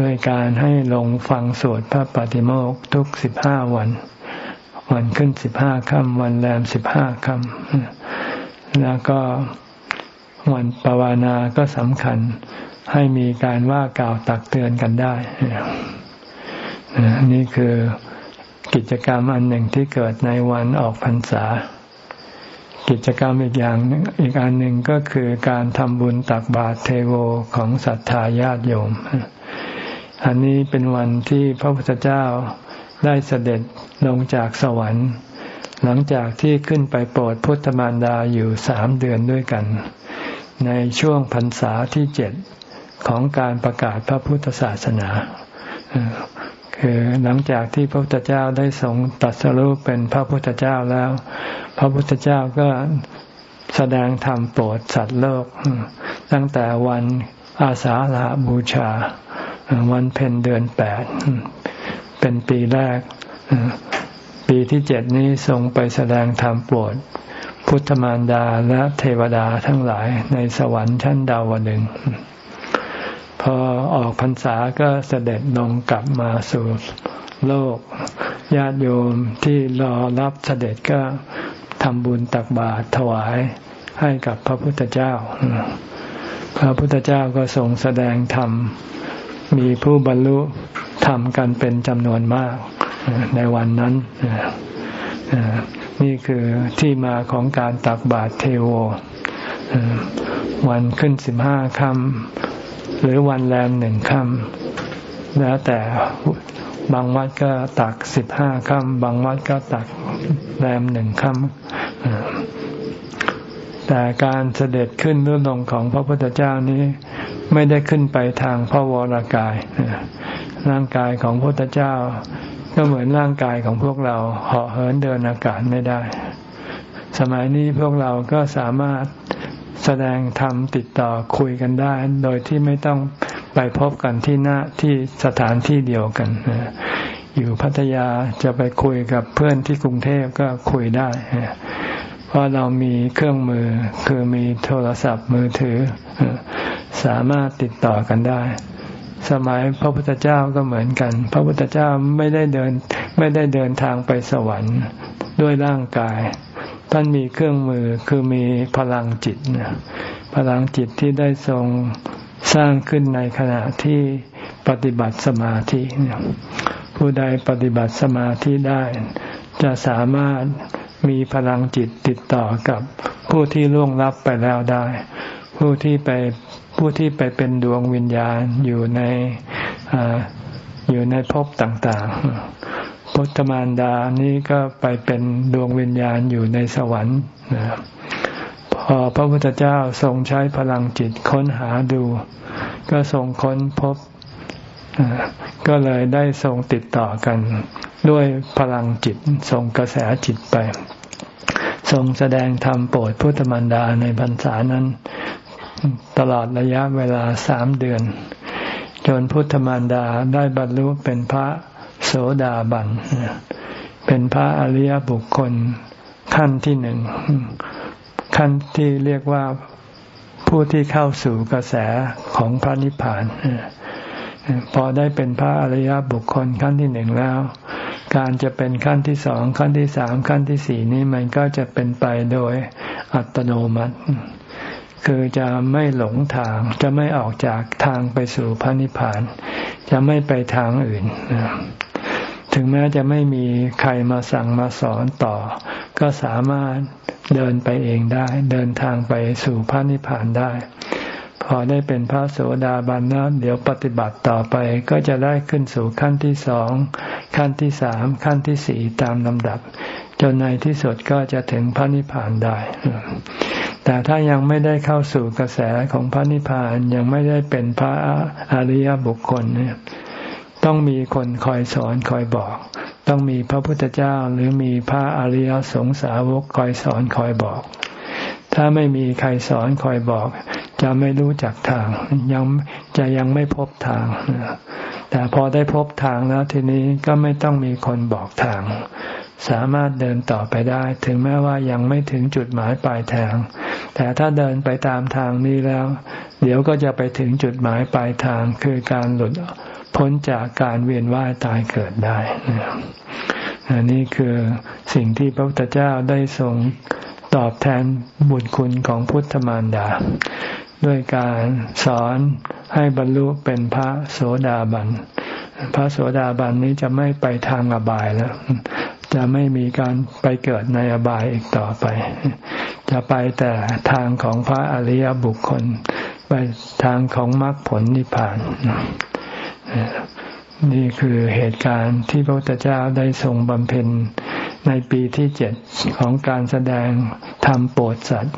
ด้วยการให้ลงฟังสวดพระปฏิโมกทุกสิบห้าวัน วันขึ้นสิบห้าค่ำวันแรมสิบห้าค่ำแล้วก็วันปวานาก็สำคัญให้มีการว่ากล่าวตักเตือนกันได้นี่คือ กิจกรรมอันหนึ่งที่เกิดในวันออกพรรษา กิจกรรมอีกอย่างอีกอันหนึ่งก็คือการทำบุญตักบาตรเทโวของศรัทธาญาติโยม อันนี้เป็นวันที่พระพุทธเจ้าได้เสด็จลงจากสวรรค์ หลังจากที่ขึ้นไปโปรดพุทธมารดาอยู่สามเดือนด้วยกัน ในช่วงพรรษาที่เจ็ดของการประกาศพระพุทธศาสนา คือหลังจากที่พระพุทธเจ้าได้ทรงตัดสรุปเป็นพระพุทธเจ้าแล้ว พระพุทธเจ้าก็แสดงธรรมโปรดสัตว์โลก ตั้งแต่วันอาสาฬหบูชา วันเพ็ญเดือนแปดเป็นปีแรก ปีที่เจ็ดนี้ทรงไปแสดงธรรมโปรด พุทธมารดาและเทวดาทั้งหลายในสวรรค์ชั้นดาวดึงพ พอออกพรรษาก็เสด็จลงกลับมาสู่โลก ญาติโยมที่รอรับเสด็จก็ทำบุญตักบาตรถวายให้กับพระพุทธเจ้า พระพุทธเจ้าก็ทรงแสดงธรรม มีผู้บรรลุธรรมกันเป็นจำนวนมากในวันนั้น นี่คือที่มาของการตักบาตรเทโว วันขึ้นสิบห้าค่ำ หรือวันแรมหนึ่งค่ำแล้วแต่บางวัดก็ตักสิบห้าค่ำบางวัดก็ตักแรมหนึ่งค่ำแต่การเสด็จขึ้นรุ่นลงของพระพุทธเจ้านี้ไม่ได้ขึ้นไปทางพระวรากายร่างกายของพระพุทธเจ้า ก็เหมือนร่างกายของพวกเราเหาะเหินเดินอากาศไม่ได้ สมัยนี้พวกเราก็สามารถ แสดงธรรมติดต่อคุยกันได้ โดยที่ไม่ต้องไปพบกันที่หน้าที่สถานที่เดียวกัน อยู่พัทยาจะไปคุยกับเพื่อนที่กรุงเทพก็คุยได้ เพราะเรามีเครื่องมือคือมีโทรศัพท์มือถือ สามารถติดต่อกันได้ สมัยพระพุทธเจ้าก็เหมือนกัน พระพุทธเจ้าไม่ได้เดินไม่ได้เดินทางไปสวรรค์ด้วยร่างกาย ท่านมีเครื่องมือคือมีพลังจิตพลังจิตที่ได้ทรงสร้างขึ้นในขณะที่ปฏิบัติสมาธิผู้ใดปฏิบัติสมาธิได้ จะสามารถมีพลังจิตติดต่อกับผู้ที่ล่วงลับไปแล้วได้ ผู้ที่ไปผู้ที่ไปเป็นดวงวิญญาณอยู่ในออยู่ในภพต่างๆ พุทธมารดานี้ก็ไปเป็นดวงวิญญาณอยู่ในสวรรค์นะพอพระพุทธเจ้าทรงใช้พลังจิตค้นหาดู ก็ทรงค้นพบ ก็เลยได้ทรงติดต่อกัน ด้วยพลังจิตทรงกระแสจิตไป ทรงแสดงธรรมโปรดพุทธมันดาในพรรษานั้น ตลอดระยะเวลาสามเดือน จนพุทธมารดาได้บรรลุเป็นพระ โสดาบัน เป็นพระอริยบุคคลขั้นที่หนึ่ง ขั้นที่เรียกว่าผู้ที่เข้าสู่กระแสของพระนิพพานพอได้เป็นพระอริยบุคคลขั้นที่หนึ่งแล้ว การจะเป็นขั้นที่สองขั้นที่สามขั้นที่สี่นี้มันก็จะเป็นไปโดยอัตโนมัติ คือจะไม่หลงทางจะไม่ออกจากทางไปสู่พระนิพพาน จะไม่ไปทางอื่น ถึงแม้จะไม่มีใครมาสั่งมาสอนต่อ ก็สามารถเดินไปเองได้ เดินทางไปสู่พระนิพพานได้ พอได้เป็นพระโสดาบันแล้วเดี๋ยวปฏิบัติต่อไปก็จะได้ขึ้นสู่ขั้นที่สอง ขั้นที่สาม ขั้นที่สี่ตามลำดับ จนในที่สุดก็จะถึงพระนิพพานได้ แต่ถ้ายังไม่ได้เข้าสู่กระแสของพระนิพพานยังไม่ได้เป็นพระอริยบุคคลเนี่ย ต้องมีคนคอยสอนคอยบอก ต้องมีพระพุทธเจ้าหรือมีพระอริยสงสาวกคอยสอนคอยบอก ถ้าไม่มีใครสอนคอยบอก จะไม่รู้จักทางยังจะยังไม่พบทาง แต่พอได้พบทางแล้วทีนี้ก็ไม่ต้องมีคนบอกทาง สามารถเดินต่อไปได้ ถึงแม้ว่ายังไม่ถึงจุดหมายปลายทาง แต่ถ้าเดินไปตามทางนี้แล้ว เดี๋ยวก็จะไปถึงจุดหมายปลายทางคือการหลุด พ้นจากการเวียนว่ายตายเกิดได้นนี่คือสิ่งที่พระพุทธเจ้าได้ทรงตอบแทนบุญคุณของพุทธมารดา ด้วยการสอนให้บรรลุเป็นพระโสดาบัน พระโสดาบันนี้จะไม่ไปทางอบายแล้ว จะไม่มีการไปเกิดในอบายอีกต่อไป จะไปแต่ทางของพระอริยบุคคล ไปทางของมรรคผลนิพพาน นี่คือเหตุการณ์ที่พระพุทธเจ้าได้ทรงบำเพ็ญในปีที่เจ็ดของการแสดงธรรมโปรดสัตว์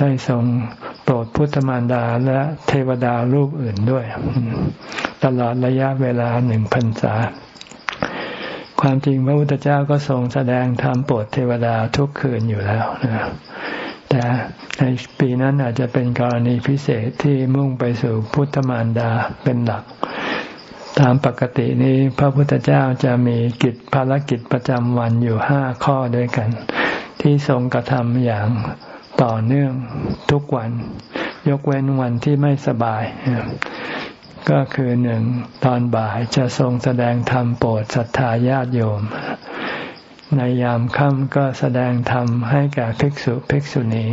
ได้ทรงโปรดพุทธมารดาและเทวดารูปอื่นด้วย ตลอดระยะเวลาหนึ่งพรรษา ความจริงพระพุทธเจ้าก็ทรงแสดงธรรมโปรดเทวดาทุกคืนอยู่แล้วนะแต่ในปีนั้นอาจจะเป็นกรณีพิเศษที่มุ่งไปสู่พุทธมารดาเป็นหลัก ตามปกตินี้พระพุทธเจ้าจะมีกิจภารกิจประจำวันอยู่ห้าข้อด้วยกัน ที่ทรงกระทำอย่างต่อเนื่องทุกวัน ยกเว้นวันที่ไม่สบาย ก็คือหนึ่งตอนบ่ายจะทรงแสดงธรรมโปรดศรัทธาญาติโยม ในยามค่ำก็แสดงธรรมให้แก่ภิกษุภิกษุณี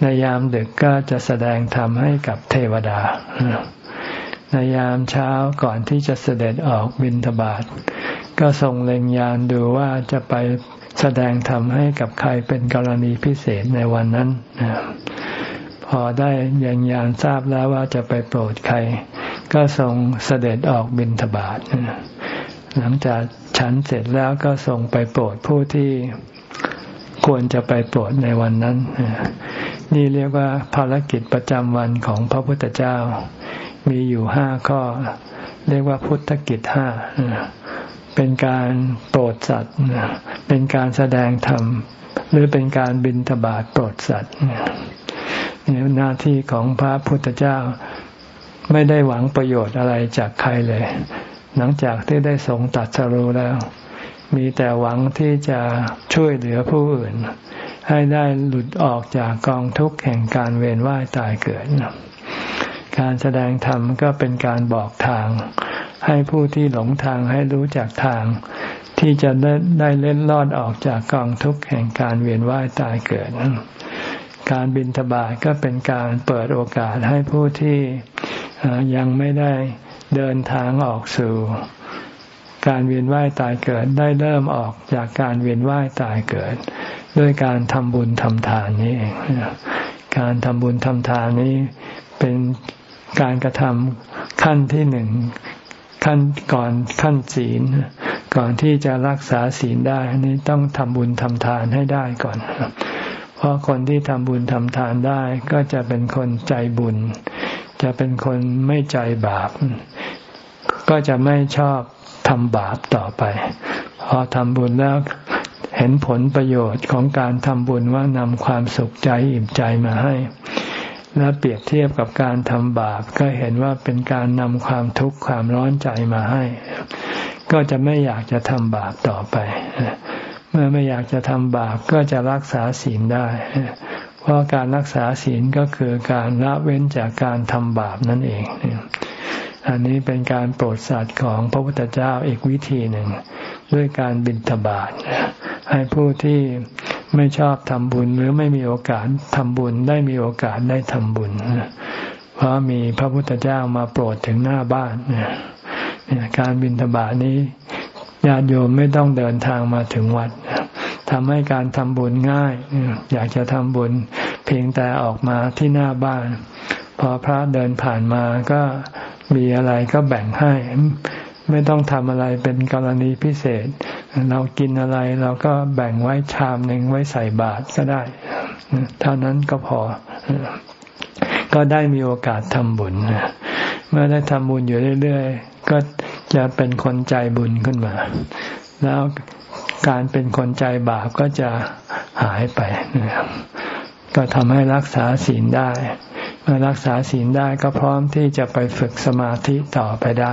ในยามดึกก็จะแสดงธรรมให้กับเทวดา ในยามเช้าก่อนที่จะเสด็จออกบิณฑบาตก็ทรงเล็งยานดูว่าจะไปแสดงธรรมให้กับใครเป็นกรณีพิเศษในวันนั้นพอได้ยังยานทราบแล้วว่าจะไปโปรดใคร ก็ทรงเสด็จออกบิณฑบาตหลังจากฉันเสร็จแล้วก็ทรงไปโปรดผู้ที่ควรจะไปโปรดในวันนั้น นี่เรียกว่าภารกิจประจำวันของพระพุทธเจ้า มีอยู่ห้าข้อ เรียกว่าพุทธกิจห้าเป็นการโปรดสัตว์เป็นการแสดงธรรม หรือเป็นการบินทบาทโปรดสัตว์หน้าที่ของพระพุทธเจ้าไม่ได้หวังประโยชน์อะไรจากใครเลย หลังจากที่ได้ทรงตัดสรู้แล้ว มีแต่หวังที่จะช่วยเหลือผู้อื่น ให้ได้หลุดออกจากกองทุกข์แห่งการเวียนว่ายตายเกิด การแสดงธรรมก็เป็นการบอกทาง ให้ผู้ที่หลงทางให้รู้จักทาง ที่จะได้ได้เล่นลอดออกจากกองทุกข์แห่งการเวียนว่ายตายเกิด การบินทบาทก็เป็นการเปิดโอกาสให้ผู้ที่ยังไม่ได้เดินทางออกสู่ การเวียนว่ายตายเกิดได้เริ่มออกจากการเวียนว่ายตายเกิด ด้วยการทำบุญทำทานนี้เองการทำบุญทำทานนี้เป็น การกระทำขั้นที่หนึ่งขั้นก่อนขั้นศีล ก่อนที่จะรักษาศีลได้นี่ต้องทำบุญทำทานให้ได้ก่อน เพราะคนที่ทำบุญทำทานได้ก็จะเป็นคนใจบุญ จะเป็นคนไม่ใจบาป ก็จะไม่ชอบทำบาปต่อไป พอทำบุญแล้วเห็นผลประโยชน์ของการทำบุญว่านำความสุขใจอิ่มใจมาให้ และเปรียบเทียบกับการทำบาปก็เห็นว่าเป็นการนำความทุกข์ความร้อนใจมาให้ ก็จะไม่อยากจะทำบาปต่อไป เมื่อไม่อยากจะทำบาปก็จะรักษาศีลได้ เพราะการรักษาศีลก็คือการละเว้นจากการทำบาปนั่นเอง อันนี้เป็นการโปรดสัตว์ของพระพุทธเจ้าอีกวิธีหนึ่ง ด้วยการบิณฑบาตให้ผู้ที่ไม่ชอบทำบุญหรือไม่มีโอกาสทำบุญได้มีโอกาสได้ทำบุญ เพราะมีพระพุทธเจ้ามาโปรดถึงหน้าบ้านการบิณฑบาตนี้ญาติโยมไม่ต้องเดินทางมาถึงวัดทำให้การทำบุญง่าย อยากจะทำบุญ เพียงแต่ออกมาที่หน้าบ้าน พอพระเดินผ่านมาก็มีอะไรก็แบ่งให้ ไม่ต้องทำอะไรเป็นกรณีพิเศษ เรากินอะไรเราก็แบ่งไว้ชามหนึ่งไว้ใส่บาตรก็ได้ เท่านั้นก็พอ ก็ได้มีโอกาสทำบุญเมื่อได้ทำบุญอยู่เรื่อยๆ ก็จะเป็นคนใจบุญขึ้นมา แล้วการเป็นคนใจบาปก็จะหายไปนะครับก็ทำให้รักษาศีลได้ เมื่อรักษาศีลได้ก็พร้อมที่จะไปฝึกสมาธิต่อไปได้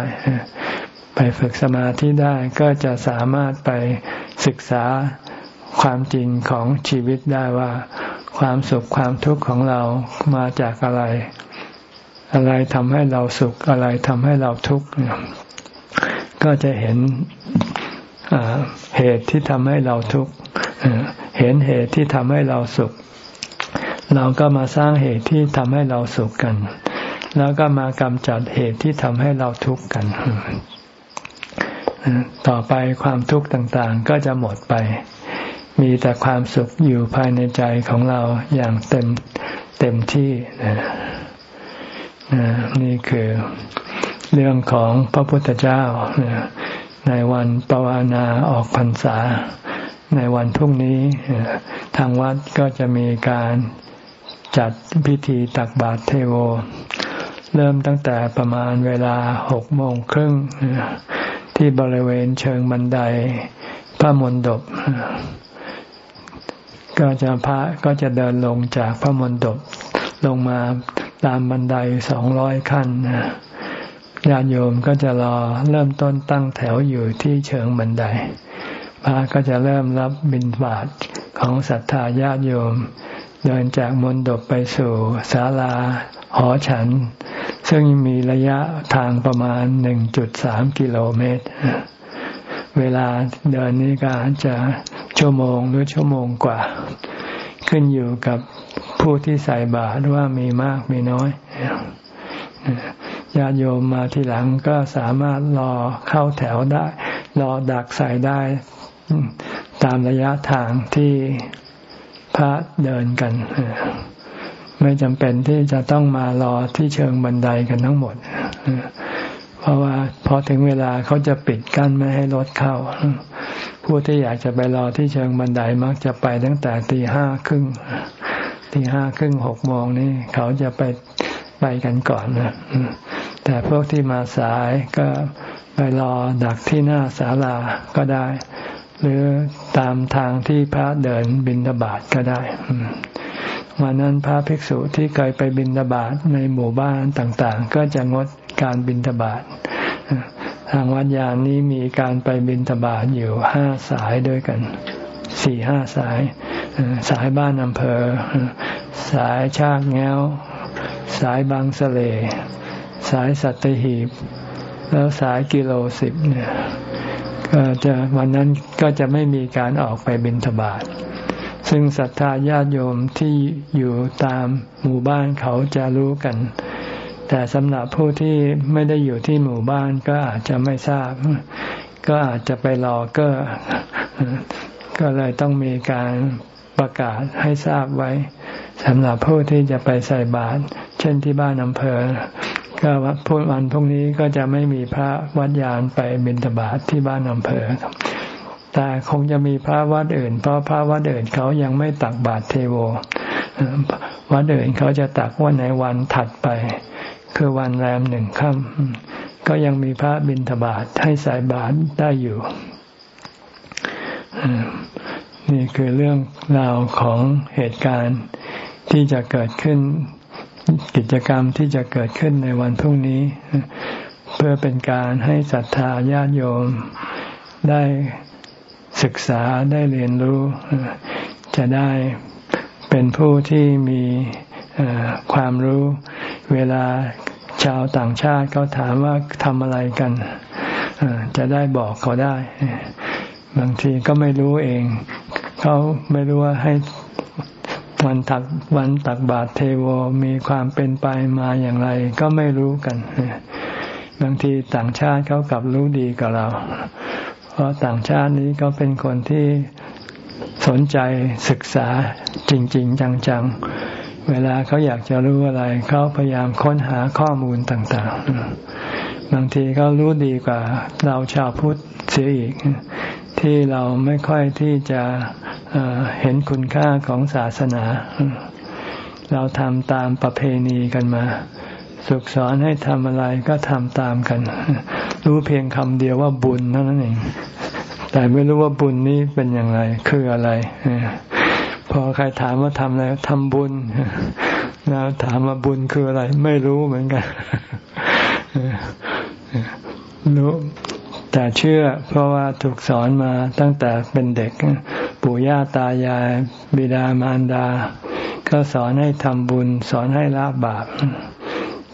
ไปฝึกสมาธิได้ก็จะสามารถไปศึกษาความจริงของชีวิตได้ว่า ความสุขความทุกข์ของเรามาจากอะไร อะไรทำให้เราสุขอะไรทำให้เราทุกข์ก็จะเห็นเหตุที่ทำให้เราทุกข์เห็นเหตุที่ทำให้เราสุข เราก็มาสร้างเหตุที่ทำให้เราสุขกัน แล้วก็มากำจัดเหตุที่ทำให้เราทุกข์กัน ต่อไปความทุกข์ต่างๆ ก็จะหมดไป มีแต่ความสุขอยู่ภายในใจของเราอย่างเต็มเต็มที่นี่คือเรื่องของพระพุทธเจ้าในวันปวานาออกพรรษา ในวันพรุ่งนี้ทางวัดก็จะมีการจัดพิธีตักบาตรเทโว เริ่มตั้งแต่ประมาณเวลาหกโมงครึ่ง ที่บริเวณเชิงบันไดพระมณฑปก็จะพระก็จะเดินลงจากพระมณฑปลงมาตามบันไดสองร้อยขั้นญาติโยมก็จะรอเริ่มต้นตั้งแถวอยู่ที่เชิงบันได พระก็จะเริ่มรับบิณฑบาตของศรัทธาญาติโยม เดินจากมณฑปไปสู่ศาลาหอฉัน ซึ่งมีระยะทางประมาณหนึ่งจุดสามกิโลเมตร เวลาเดินนี้ก็อาจจะชั่วโมงหรือชั่วโมงกว่า ขึ้นอยู่กับผู้ที่ใส่บาตรว่ามีมากมีน้อยญาติโยมมาทีหลังก็สามารถรอเข้าแถวได้ รอดักใส่ได้ ตามระยะทางที่พระเดินกัน ไม่จำเป็นที่จะต้องมารอที่เชิงบันไดกันทั้งหมด เพราะว่าพอถึงเวลาเขาจะปิดกั้นไม่ให้รถเข้า ผู้ที่อยากจะไปรอที่เชิงบันไดมักจะไปตั้งแต่ตีห้าครึ่งตีห้าครึ่งหกโมงนี่เขาจะไปไปกันก่อนนะแต่พวกที่มาสายก็ไปรอดักที่หน้าศาลาก็ได้ หรือตามทางที่พระเดินบินทบาทก็ได้ วันนั้นพระภิกษุที่เคยไปบินทบาทในหมู่บ้านต่างๆ ก็จะงดการบินทบาททางวัดยานนี้มีการไปบินทบาทอยู่ห้าสายด้วยกันสี่ห้าสาย สายบ้านอำเภอ สายชากแง้ว สายบางสะเล สายสัตหีบ แล้วสายกิโลสิบเนี่ยก็จะวันนั้นก็จะไม่มีการออกไปบินทบาท ซึ่งศรัทธาญาติโยมที่อยู่ตามหมู่บ้านเขาจะรู้กัน แต่สำหรับผู้ที่ไม่ได้อยู่ที่หมู่บ้านก็อาจจะไม่ทราบ ก็อาจจะไปรอก็ ก็เลยต้องมีการประกาศให้ทราบไว้สำหรับผู้ที่จะไปใส่บาตรเช่นที่บ้านอำเภอ ก็วัดพูดวันพรุ่งนี้ก็จะไม่มีพระวัดยานไปบิณฑบาตทที่บ้านอำเภอ แต่คงจะมีพระวัดอื่น เพราะพระวัดอื่นเขายังไม่ตักบาตรเทโว วัดอื่นเขาจะตักวันในวันถัดไป คือวันแรมหนึ่งค่ำก็ยังมีพระบิณฑบาตให้ใส่บาตรได้อยู่นี่คือเรื่องราวของเหตุการณ์ที่จะเกิดขึ้นกิจกรรมที่จะเกิดขึ้นในวันพรุ่งนี้ เพื่อเป็นการให้ศรัทธาญาติโยมได้ ศึกษาได้เรียนรู้ จะได้เป็นผู้ที่มีความรู้ เวลาชาวต่างชาติเขาถามว่าทำอะไรกัน จะได้บอกเขาได้ บางทีก็ไม่รู้เอง เขาไม่รู้ว่าให้วันตักวันตักบาตรเทโวมีความเป็นไปมาอย่างไร ก็ไม่รู้กัน บางทีต่างชาติเขากลับรู้ดีกับเรา เพราะต่างชาตินี้ก็เป็นคนที่สนใจศึกษาจริง ๆ จัง ๆ เวลาเขาอยากจะรู้อะไร เขาพยายามค้นหาข้อมูลต่าง ๆ บางทีเขารู้ดีกว่าเราชาวพุทธเสียอีก ที่เราไม่ค่อยที่จะเห็นคุณค่าของศาสนา เราทำตามประเพณีกันมา สุกสอนให้ทำอะไรก็ทำตามกัน รู้เพียงคำเดียวว่าบุญเท่านั้นเอง แต่ไม่รู้ว่าบุญนี้เป็นอย่างไร คืออะไร พอใครถามว่าทำอะไรทำบุญแล้วถามว่าบุญคืออะไร ไม่รู้เหมือนกันรู้แต่เชื่อ เพราะว่าถูกสอนมาตั้งแต่เป็นเด็ก ปู่ย่าตายาย บิดามารดา ก็สอนให้ทำบุญ สอนให้ละบาป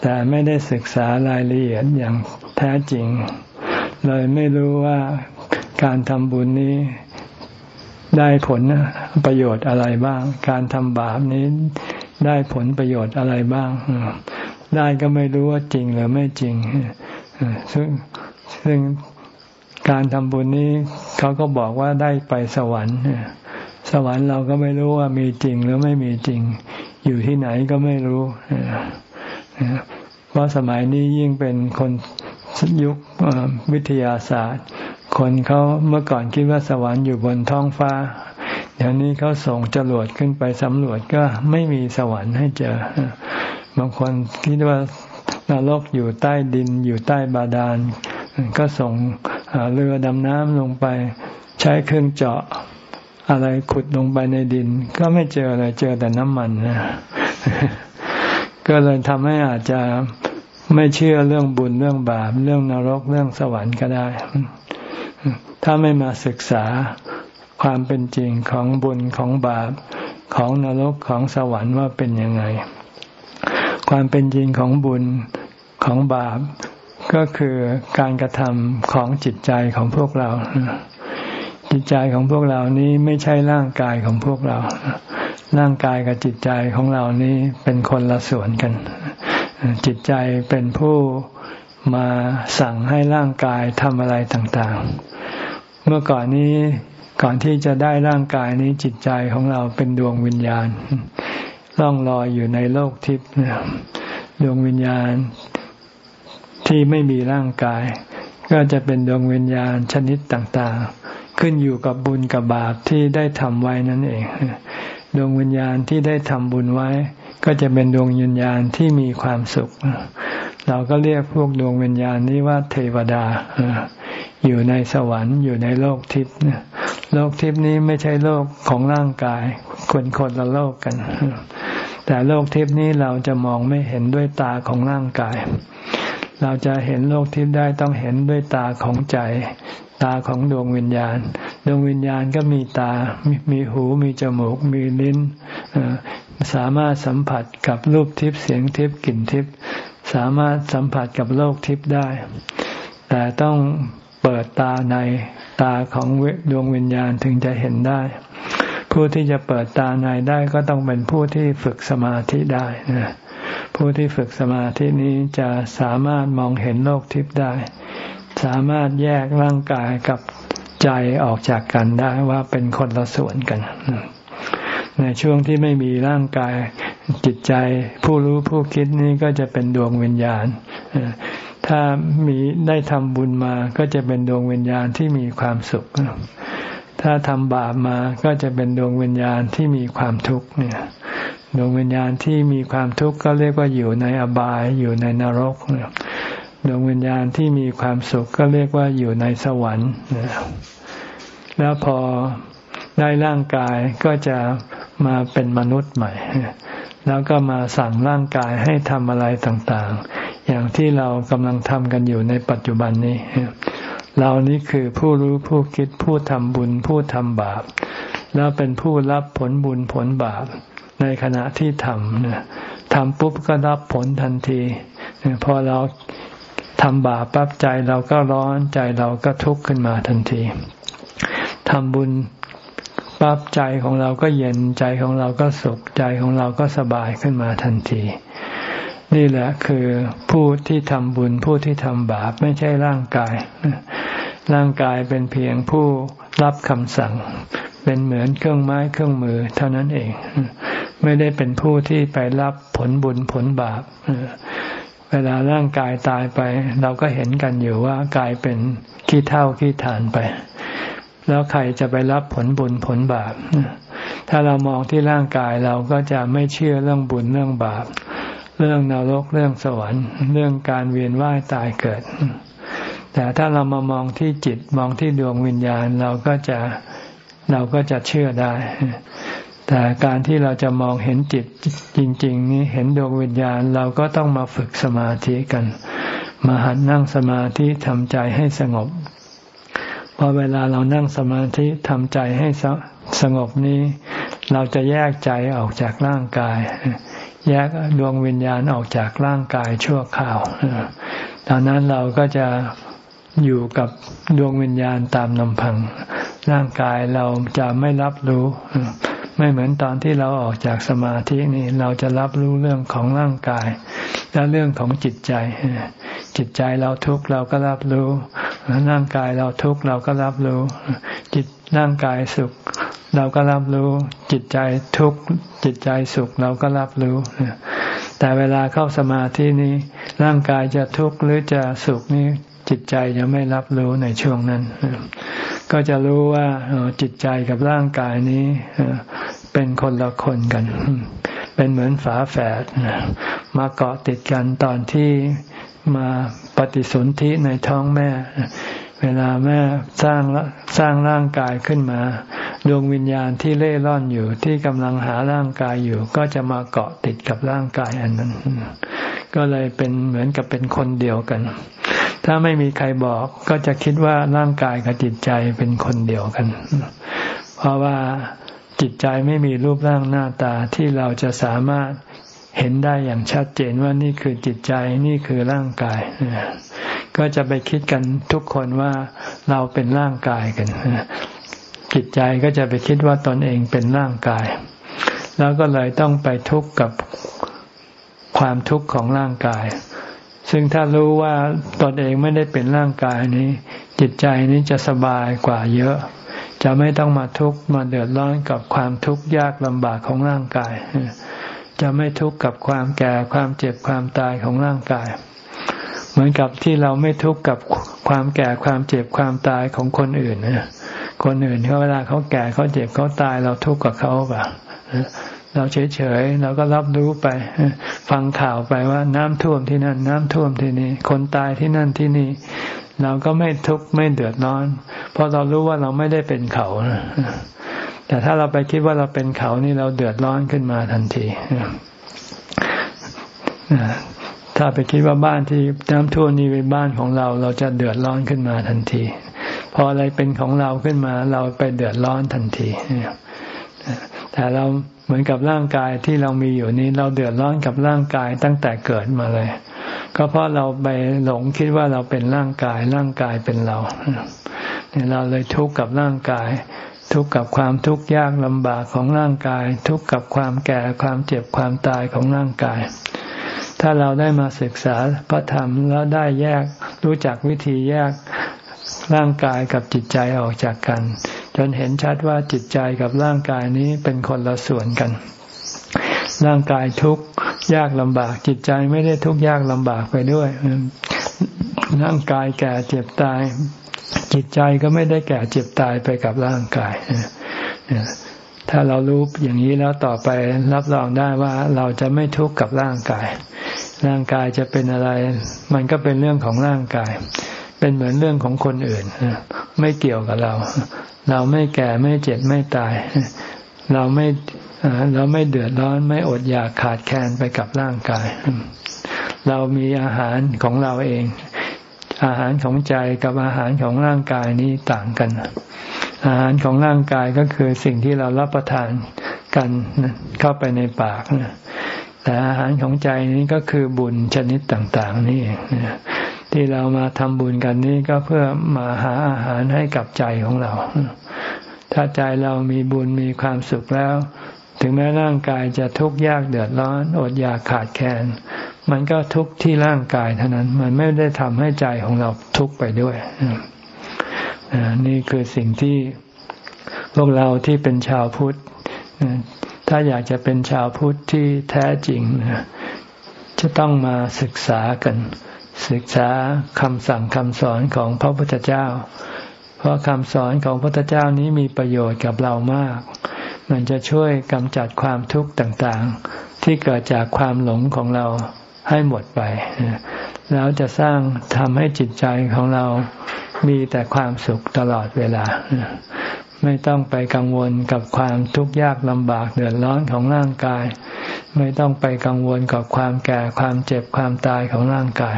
แต่ไม่ได้ศึกษารายละเอียดอย่างแท้จริง เลยไม่รู้ว่าการทำบุญนี้ได้ผลประโยชน์อะไรบ้าง การทำบาปนี้ได้ผลประโยชน์อะไรบ้าง ได้ก็ไม่รู้ว่าจริงหรือไม่จริง ซึ่งซึ่งการทำบุญนี้เขาก็บอกว่าได้ไปสวรรค์ สวรรค์เราก็ไม่รู้ว่ามีจริงหรือไม่มีจริง อยู่ที่ไหนก็ไม่รู้ เพราะสมัยนี้ยิ่งเป็นคนยุควิทยาศาสตร์ คนเขาเมื่อก่อนคิดว่าสวรรค์อยู่บนท้องฟ้าเดี๋ยวนี้เขาส่งจรวดขึ้นไปสำรวจก็ไม่มีสวรรค์ให้เจอ บางคนคิดว่านรกอยู่ใต้ดินอยู่ใต้บาดาล ก็ส่งเรือดำน้ำลงไป ใช้เครื่องเจาะอะไรขุดลงไปในดิน ก็ไม่เจออะไรเจอแต่น้ำมันนะ ก็เลยทำให้อาจจะไม่เชื่อเรื่องบุญเรื่องบาป เรื่องนรกเรื่องสวรรค์ก็ได้ ถ้าไม่มาศึกษาความเป็นจริงของบุญของบาปของนรกของสวรรค์ว่าเป็นยังไง ความเป็นจริงของบุญของบาปก็คือการกระทำของจิตใจของพวกเรา จิตใจของพวกเรานี้ไม่ใช่ร่างกายของพวกเรา ร่างกายกับจิตใจของเรานี้เป็นคนละส่วนกัน จิตใจเป็นผู้มาสั่งให้ร่างกายทำอะไรต่างๆ เมื่อก่อนนี้ก่อนที่จะได้ร่างกายนี้จิตใจของเราเป็นดวงวิญญาณล่องลอยอยู่ในโลกทิพย์ดวงวิญญาณที่ไม่มีร่างกาย ก็จะเป็นดวงวิญญาณชนิดต่างๆ ขึ้นอยู่กับบุญกับบาปที่ได้ทำไว้นั่นเอง ดวงวิญญาณที่ได้ทำบุญไว้ ก็จะเป็นดวงวิญญาณที่มีความสุข เราก็เรียกพวกดวงวิญญาณนี้ว่าเทวดา อยู่ในสวรรค์อยู่ในโลกทิพย์โลกทิพย์นี้ไม่ใช่โลกของร่างกายคนคนละโลกกัน แต่โลกทิพย์นี้เราจะมองไม่เห็นด้วยตาของร่างกาย เราจะเห็นโลกทิพย์ได้ต้องเห็นด้วยตาของใจ ตาของดวงวิญญาณ ดวงวิญญาณก็มีตา มีหู มีจมูก มีลิ้น สามารถสัมผัสกับรูปทิพย์ เสียงทิพย์ กลิ่นทิพย์ สามารถสัมผัสกับโลกทิพย์ได้ แต่ต้องเปิดตาในตาของดวงวิญญาณถึงจะเห็นได้ ผู้ที่จะเปิดตาในได้ก็ต้องเป็นผู้ที่ฝึกสมาธิได้นะผู้ที่ฝึกสมาธินี้จะสามารถมองเห็นโลกทิพย์ได้ สามารถแยกร่างกายกับ ใจออกจากกันได้ว่าเป็นคนละส่วนกัน ในช่วงที่ไม่มีร่างกายจิตใจ ผู้รู้ผู้คิดนี้ก็จะเป็นดวงวิญญาณ ถ้ามีได้ทำบุญมาก็จะเป็นดวงวิญญาณที่มีความสุข ถ้าทำบาปมาก็จะเป็นดวงวิญญาณที่มีความทุกข์เนี่ยดวงวิญญาณที่มีความทุกข์ก็เรียกว่าอยู่ในอบายอยู่ในนรก ดวงวิญญาณที่มีความสุขก็เรียกว่าอยู่ในสวรรค์ แล้วพอได้ร่างกายก็จะมาเป็นมนุษย์ใหม่ แล้วก็มาสั่งร่างกายให้ทำอะไรต่างๆ อย่างที่เรากำลังทำกันอยู่ในปัจจุบันนี้ เรานี้คือผู้รู้ผู้คิดผู้ทำบุญผู้ทำบาป แล้วเป็นผู้รับผลบุญผลบาปในขณะที่ทำทำปุ๊บก็รับผลทันที พอเรา ทำบาปปั๊บใจเราก็ร้อนใจเราก็ทุกข์ขึ้นมาทันทีทำบุญปั๊บใจของเราก็เย็นใจของเราก็สุขใจของเราก็สบายขึ้นมาทันที นี่แหละคือผู้ที่ทำบุญผู้ที่ทำบาปไม่ใช่ร่างกาย ร่างกายเป็นเพียงผู้รับคำสั่ง เป็นเหมือนเครื่องไม้เครื่องมือเท่านั้นเอง ไม่ได้เป็นผู้ที่ไปรับผลบุญผลบาป เวลาร่างกายตายไป เราก็เห็นกันอยู่ว่ากายเป็นขี้เท่าขี้ฐานไป แล้วใครจะไปรับผลบุญผลบาป ถ้าเรามองที่ร่างกายเราก็จะไม่เชื่อเรื่องบุญเรื่องบาป เรื่องนรกเรื่องสวรรค์ เรื่องการเวียนว่ายตายเกิด แต่ถ้าเรามามองที่จิตมองที่ดวงวิญญาณเราก็จะเราก็จะเชื่อได้ แต่การที่เราจะมองเห็นจิตจริง ๆ นี้เห็นดวงวิญญาณเราก็ต้องมาฝึกสมาธิกัน มาหัดนั่งสมาธิทำใจให้สงบพอเวลาเรานั่งสมาธิทำใจให้สงบนี้ เราจะแยกใจออกจากร่างกาย แยกดวงวิญญาณออกจากร่างกายชั่วคราวตอนนั้นเราก็จะอยู่กับดวงวิญญาณตามลำพัง ร่างกายเราจะไม่รับรู้ ไม่เหมือนตอนที่เราออกจากสมาธินี่เราจะรับรู้เรื่องของร่างกาย และเรื่องของจิตใจ จิตใจเราทุกข์เราก็รับรู้ ร่างกายเราทุกข์เราก็รับรู้ จิตร่างกายสุข เราก็รับรู้ จิตใจทุกข์จิตใจสุขเราก็รับรู้แต่เวลาเข้าสมาธินี้ ร่างกายจะทุกข์หรือจะสุขนี้ จิตใจจะไม่รับรู้ในช่วงนั้น ก็จะรู้ว่าจิตใจกับร่างกายนี้เป็นคนละคนกัน เป็นเหมือนฝาแฝดมาเกาะติดกันตอนที่มาปฏิสนธิในท้องแม่ เวลาแม่สร้างสร้างร่างกายขึ้นมา ดวงวิญญาณที่เล่ร่อนอยู่ที่กำลังหาร่างกายอยู่ ก็จะมาเกาะติดกับร่างกายอันนั้น ก็เลยเป็นเหมือนกับเป็นคนเดียวกัน ถ้าไม่มีใครบอกก็จะคิดว่าร่างกายกับจิตใจเป็นคนเดียวกัน เพราะว่าจิตใจไม่มีรูปร่างหน้าตาที่เราจะสามารถเห็นได้อย่างชัดเจนว่านี่คือจิตใจนี่คือร่างกาย ก็จะไปคิดกันทุกคนว่าเราเป็นร่างกายกันจิตใจก็จะไปคิดว่าตนเองเป็นร่างกาย แล้วก็เลยต้องไปทุกข์กับความทุกข์ของร่างกาย ซึ่งถ้ารู้ว่าตนเองไม่ได้เป็นร่างกายนี้ จิตใจนี้จะสบายกว่าเยอะ จะไม่ต้องมาทุกข์มาเดือดร้อนกับความทุกข์ยากลำบากของร่างกาย จะไม่ทุกข์กับความแก่ความเจ็บความตายของร่างกาย เหมือนกับที่เราไม่ทุกข์กับความแก่ความเจ็บความตายของคนอื่นนะคนอื่นเขาเวลาเขาแก่เขาเจ็บเขาตายเราทุกข์กับเขาปล่า เราเฉยๆเราก็รับรู้ไป ฟังข่าวไปว่า น้ำท่วมที่นั่น น้ำท่วมที่นี่ คนตายที่นั่นที่นี่ เราก็ไม่ทุกข์ไม่เดือดร้อน เพราะเรารู้ว่าเราไม่ได้เป็นเขาแต่ถ้าเราไปคิดว่าเราเป็นเขานี่เราเดือดร้อนขึ้นมาทันทีถ้าไปคิดว่าบ้านที่น้ำท่วมนี่เป็นบ้านของเรา เราจะเดือดร้อนขึ้นมาทันที พออะไรเป็นของเราขึ้นมา เราไปเดือดร้อนทันทีแต่เรา เหมือนกับร่างกายที่เรามีอยู่นี้ เราเดือดร้อนกับร่างกายตั้งแต่เกิดมาเลย ก็เพราะเราไปหลงคิดว่าเราเป็นร่างกาย ร่างกายเป็นเราเนี่ยเราเลยทุกข์กับร่างกาย ทุกข์กับความทุกข์ยากลำบากของร่างกาย ทุกข์กับความแก่ความเจ็บความตายของร่างกาย ถ้าเราได้มาศึกษาพระธรรมแล้วได้แยกรู้จักวิธีแยกร่างกายกับจิตใจออกจากกัน จนเห็นชัดว่าจิตใจกับร่างกายนี้เป็นคนละส่วนกัน ร่างกายทุกข์ยากลำบาก จิตใจไม่ได้ทุกข์ยากลำบากไปด้วย ร่างกายแก่เจ็บตาย จิตใจก็ไม่ได้แก่เจ็บตายไปกับร่างกายถ้าเรารู้อย่างนี้แล้วต่อไปรับรองได้ว่าเราจะไม่ทุกข์กับร่างกาย ร่างกายจะเป็นอะไร มันก็เป็นเรื่องของร่างกาย เป็นเหมือนเรื่องของคนอื่น ไม่เกี่ยวกับเรา เราไม่แก่ไม่เจ็บไม่ตาย เราไม่เราไม่เดือดร้อนไม่อดอยากขาดแคลนไปกับร่างกาย เรามีอาหารของเราเอง อาหารของใจกับอาหารของร่างกายนี้ต่างกัน อาหารของร่างกายก็คือสิ่งที่เรารับประทานกันเข้าไปในปาก แต่อาหารของใจนี้ก็คือบุญชนิดต่าง ๆ นี่เอง ที่เรามาทำบุญกันนี้ก็เพื่อมาหาอาหารให้กับใจของเรา ถ้าใจเรามีบุญมีความสุขแล้ว ถึงแม้ร่างกายจะทุกข์ยากเดือดร้อน อดอยากขาดแคลนมันก็ทุกข์ที่ร่างกายเท่านั้น มันไม่ได้ทำให้ใจของเราทุกข์ไปด้วยนี่คือสิ่งที่พวกเราที่เป็นชาวพุทธถ้าอยากจะเป็นชาวพุทธที่แท้จริงจะต้องมาศึกษากัน ศึกษาคำสั่งคำสอนของพระพุทธเจ้า เพราะคำสอนของพระพุทธเจ้านี้มีประโยชน์กับเรามาก มันจะช่วยกำจัดความทุกข์ต่างๆ ที่เกิดจากความหลงของเราให้หมดไป แล้วจะสร้างทำให้จิตใจของเรามีแต่ความสุขตลอดเวลา ไม่ต้องไปกังวลกับความทุกข์ยากลำบากเดือดร้อนของร่างกาย ไม่ต้องไปกังวลกับความแก่ความเจ็บความตายของร่างกาย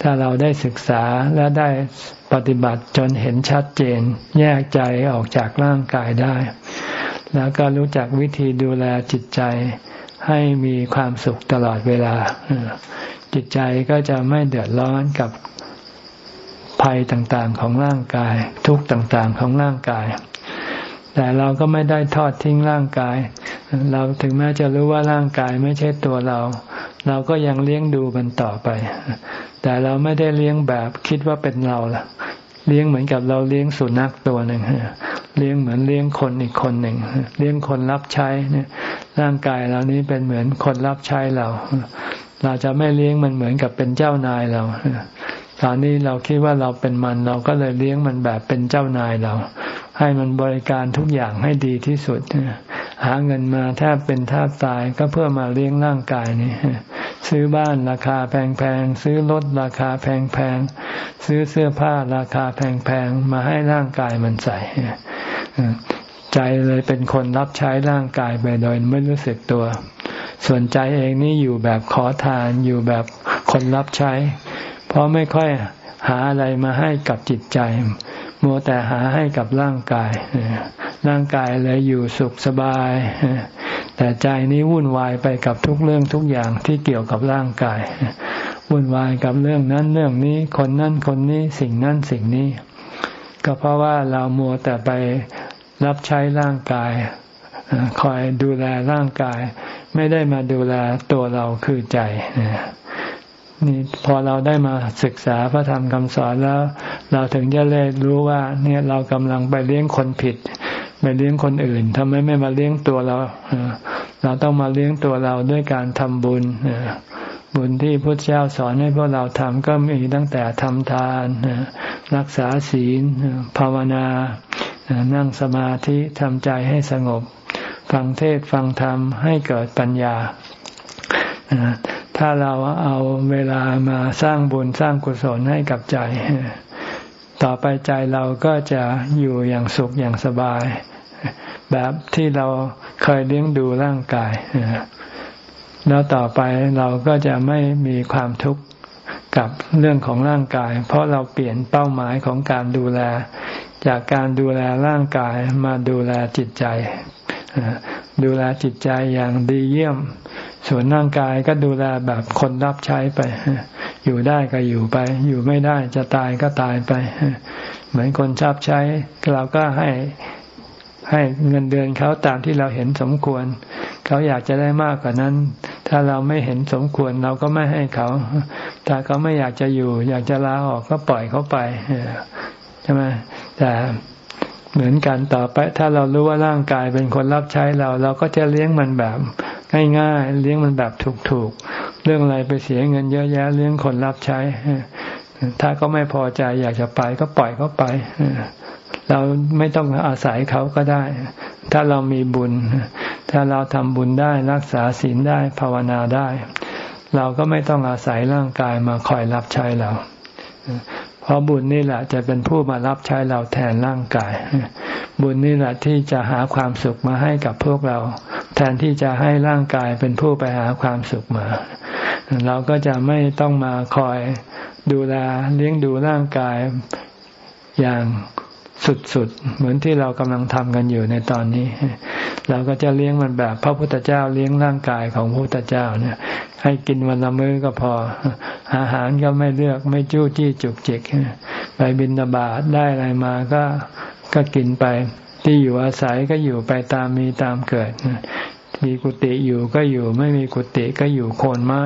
ถ้าเราได้ศึกษาและได้ปฏิบัติจนเห็นชัดเจน แยกใจออกจากร่างกายได้ แล้วก็รู้จักวิธีดูแลจิตใจให้มีความสุขตลอดเวลา จิตใจก็จะไม่เดือดร้อนกับ ภัยต่างๆของร่างกาย ทุกต่างๆของร่างกาย แต่เราก็ไม่ได้ทอดทิ้งร่างกาย เราถึงแม้จะรู้ว่าร่างกายไม่ใช่ตัวเรา เราก็ยังเลี้ยงดูมันต่อไป แต่เราไม่ได้เลี้ยงแบบคิดว่าเป็นเราล่ะเลี้ยงเหมือนกับเราเลี้ยงสุนัขตัวหนึ่งเลี้ยงเหมือนเลี้ยงคนอีกคนหนึ่งเลี้ยงคนรับใช้เนี่ยร่างกายเรานี้เป็นเหมือนคนรับใช้เรา เราจะไม่เลี้ยงมันเหมือนกับเป็นเจ้านายเรา ตอนนี้เราคิดว่าเราเป็นมันเราก็เลยเลี้ยงมันแบบเป็นเจ้านายเรา ให้มันบริการทุกอย่างให้ดีที่สุด หาเงินมาแทบเป็นแทบตายก็เพื่อมาเลี้ยงร่างกายนี่ซื้อบ้านราคาแพงๆซื้อรถราคาแพงๆซื้อเสื้อผ้าราคาแพงๆมาให้ร่างกายมันใส่ใจเลยเป็นคนรับใช้ร่างกายไปโดยไม่รู้สึกตัว ส่วนใจเองนี่อยู่แบบขอทานอยู่แบบคนรับใช้ เพราะไม่ค่อยหาอะไรมาให้กับจิตใจ มัวแต่หาให้กับร่างกาย ร่างกายเลยอยู่สุขสบายแแต่ใจนี้วุ่นวายไปกับทุกเรื่องทุกอย่างที่เกี่ยวกับร่างกาย วุ่นวายกับเรื่องนั้นเรื่องนี้ คนนั้นคนนี้สิ่งนั้นสิ่งนี้ ก็เพราะว่าเรามัวแต่ไปรับใช้ร่างกาย คอยดูแลร่างกาย ไม่ได้มาดูแลตัวเราคือใจ นี่พอเราได้มาศึกษาพระธรรมคำสอนแล้ว เราถึงจะเลยรู้ว่า เนี่ยเรากำลังไปเลี้ยงคนผิด ไปเลี้ยงคนอื่นทำไมไม่มาเลี้ยงตัวเรา เราต้องมาเลี้ยงตัวเราด้วยการทำบุญบุญที่พระเจ้าสอนให้พวกเราทำก็มีตั้งแต่ทำทานรักษาศีลภาวนา นั่งสมาธิทำใจให้สงบ ฟังเทศฟังธรรมให้เกิดปัญญา ถ้าเราเอาเวลามาสร้างบุญสร้างกุศลให้กับใจ ต่อไปใจเราก็จะอยู่อย่างสุขอย่างสบาย แบบที่เราเคยเลี้ยงดูร่างกาย แล้วต่อไปเราก็จะไม่มีความทุกข์กับเรื่องของร่างกาย เพราะเราเปลี่ยนเป้าหมายของการดูแล จากการดูแลร่างกายมาดูแลจิตใจ ดูแลจิตใจอย่างดีเยี่ยม ส่วนร่างกายก็ดูแลแบบคนรับใช้ไป อยู่ได้ก็อยู่ไป อยู่ไม่ได้จะตายก็ตายไป เหมือนคนชอบใช้ เราก็ให้ให้เงินเดือนเขาตามที่เราเห็นสมควร เขาอยากจะได้มากกว่านั้น ถ้าเราไม่เห็นสมควรเราก็ไม่ให้เขา ถ้าเขาไม่อยากจะอยู่ อยากจะลาออกก็ปล่อยเขาไปใช่ไหมแต่เหมือนกันต่อไป ถ้าเรารู้ว่าร่างกายเป็นคนรับใช้เรา เราก็จะเลี้ยงมันแบบ ง่ายๆเลี้ยงมันแบบถูกๆ เรื่องอะไรไปเสียเงินเยอะแยะเลี้ยงคนรับใช้ ถ้าก็ไม่พอใจอยากจะไปก็ปล่อยเขาไป เราไม่ต้องอาศัยเขาก็ได้ ถ้าเรามีบุญ ถ้าเราทำบุญได้รักษาศีลได้ภาวนาได้ เราก็ไม่ต้องอาศัยร่างกายมาคอยรับใช้เราเพราะบุญนี่แหละจะเป็นผู้มารับใช้เราแทนร่างกาย บุญนี่แหละที่จะหาความสุขมาให้กับพวกเรา ทนที่จะให้ร่างกายเป็นผู้ไปหาความสุขมา เราก็จะไม่ต้องมาคอยดูแลเลี้ยงดูร่างกายอย่างสุดๆ เหมือนที่เรากำลังทำกันอยู่ในตอนนี้ เราก็จะเลี้ยงมันแบบพระพุทธเจ้าเลี้ยงร่างกายของพระพุทธเจ้าเนี่ย ให้กินวันละมื้อก็พอ อาหารก็ไม่เลือกไม่จู้จี้จุกจิกไปบินบาตได้อะไรมาก็ก็กินไป ที่อยู่อาศัยก็อยู่ไปตามมีตามเกิด มีกุฏิอยู่ก็อยู่ ไม่มีกุฏิก็อยู่โคนไม้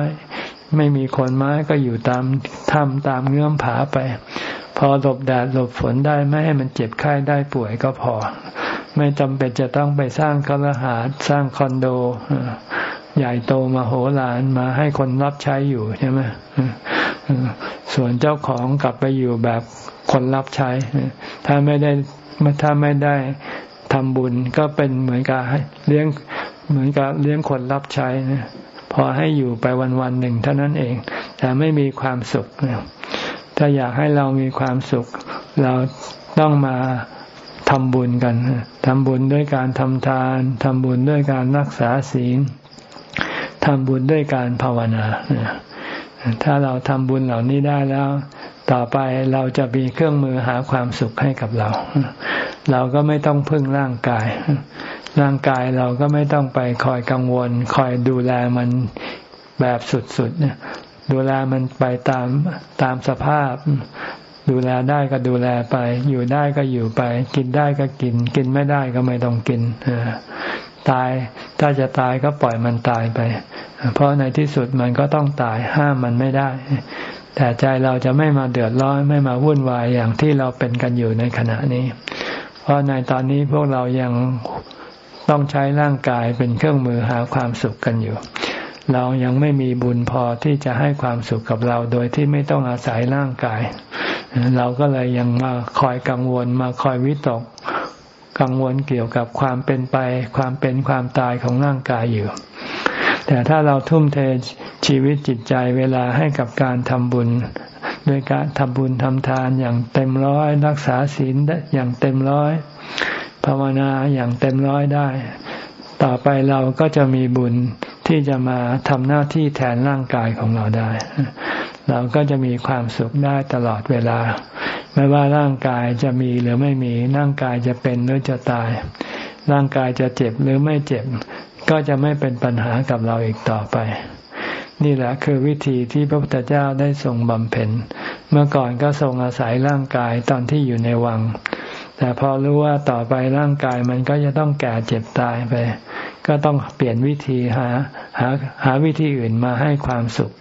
ไม่มีโคนไม้ก็อยู่ตามถ้ำตามเงื่อมผาไป พอหลบแดดหลบฝนได้ไม่ให้มันเจ็บไข้ได้ป่วยก็พอ ไม่จำเป็นจะต้องไปสร้างคฤหาสน์สร้างคอนโดใหญ่โตมาโหฬารมาให้คนรับใช้อยู่ใช่ไหมส่วนเจ้าของกลับไปอยู่แบบคนรับใช้ ถ้าไม่ได้ ถ้าไม่ได้ทำบุญก็เป็นเหมือนกับเลี้ยงเหมือนกับเลี้ยงคนรับใช้นะพอให้อยู่ไปวันวันหนึ่งเท่านั้นเอง แต่ไม่มีความสุขถ้าอยากให้เรามีความสุข เราต้องมาทำบุญกันทำบุญด้วยการทำทานทำบุญด้วยการรักษาศีลทำบุญด้วยการภาวนาถ้าเราทำบุญเหล่านี้ได้แล้ว ต่อไปเราจะมีเครื่องมือหาความสุขให้กับเรา เราก็ไม่ต้องพึ่งร่างกาย ร่างกายเราก็ไม่ต้องไปคอยกังวล คอยดูแลมันแบบสุดๆเนี่ยดูแลมันไปตามตามสภาพ ดูแลได้ก็ดูแลไป อยู่ได้ก็อยู่ไป กินได้ก็กิน กินไม่ได้ก็ไม่ต้องกินตายถ้าจะตายก็ปล่อยมันตายไป เพราะในที่สุดมันก็ต้องตายห้ามมันไม่ได้ แต่ใจเราจะไม่มาเดือดร้อนไม่มาวุ่นวายอย่างที่เราเป็นกันอยู่ในขณะนี้ เพราะในตอนนี้พวกเรายังต้องใช้ร่างกายเป็นเครื่องมือหาความสุขกันอยู่ เรายังไม่มีบุญพอที่จะให้ความสุขกับเราโดยที่ไม่ต้องอาศัยร่างกาย เราก็เลยยังมาคอยกังวลมาคอยวิตก กังวลเกี่ยวกับความเป็นไป ความเป็นความตายของร่างกายอยู่ แต่ถ้าเราทุ่มเทชีวิตจิตใจเวลาให้กับการทำบุญด้วยการทำบุญทำทานอย่างเต็มร้อยรักษาศีลอย่างเต็มร้อยภาวนาอย่างเต็มร้อยได้ ต่อไปเราก็จะมีบุญที่จะมาทำหน้าที่แทนร่างกายของเราได้ เราก็จะมีความสุขได้ตลอดเวลา ไม่ว่าร่างกายจะมีหรือไม่มีร่างกายจะเป็นหรือจะตาย ร่างกายจะเจ็บหรือไม่เจ็บ ก็จะไม่เป็นปัญหากับเราอีกต่อไป นี่แหละคือวิธีที่พระพุทธเจ้าได้ทรงบำเพ็ญ เมื่อก่อนก็ทรงอาศัยร่างกายตอนที่อยู่ในวัง แต่พอรู้ว่าต่อไปร่างกายมันก็จะต้องแก่เจ็บตายไป ก็ต้องเปลี่ยนวิธีหาหาหาวิธีอื่นมาให้ความสุข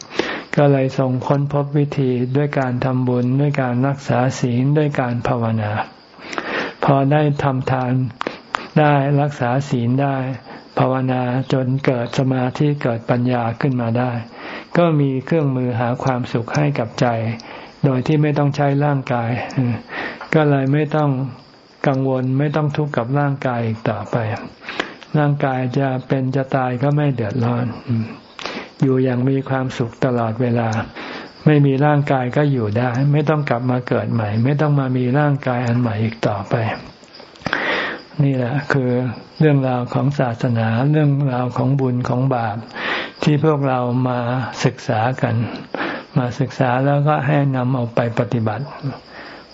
ก็เลยทรงค้นพบวิธีด้วยการทำบุญด้วยการรักษาศีลด้วยการภาวนา พอได้ทำทานได้รักษาศีลได้ ภาวนาจนเกิดสมาธิเกิดปัญญาขึ้นมาได้ ก็มีเครื่องมือหาความสุขให้กับใจ โดยที่ไม่ต้องใช้ร่างกาย ก็เลยไม่ต้องกังวลไม่ต้องทุกข์กับร่างกายอีกต่อไป ร่างกายจะเป็นจะตายก็ไม่เดือดร้อน อยู่อย่างมีความสุขตลอดเวลา ไม่มีร่างกายก็อยู่ได้ ไม่ต้องกลับมาเกิดใหม่ ไม่ต้องมามีร่างกายอันใหม่อีกต่อไป นี่แหละคือเรื่องราวของศาสนาเรื่องราวของบุญของบาป ที่พวกเรามาศึกษากัน มาศึกษาแล้วก็ให้นำเอาไปปฏิบัติ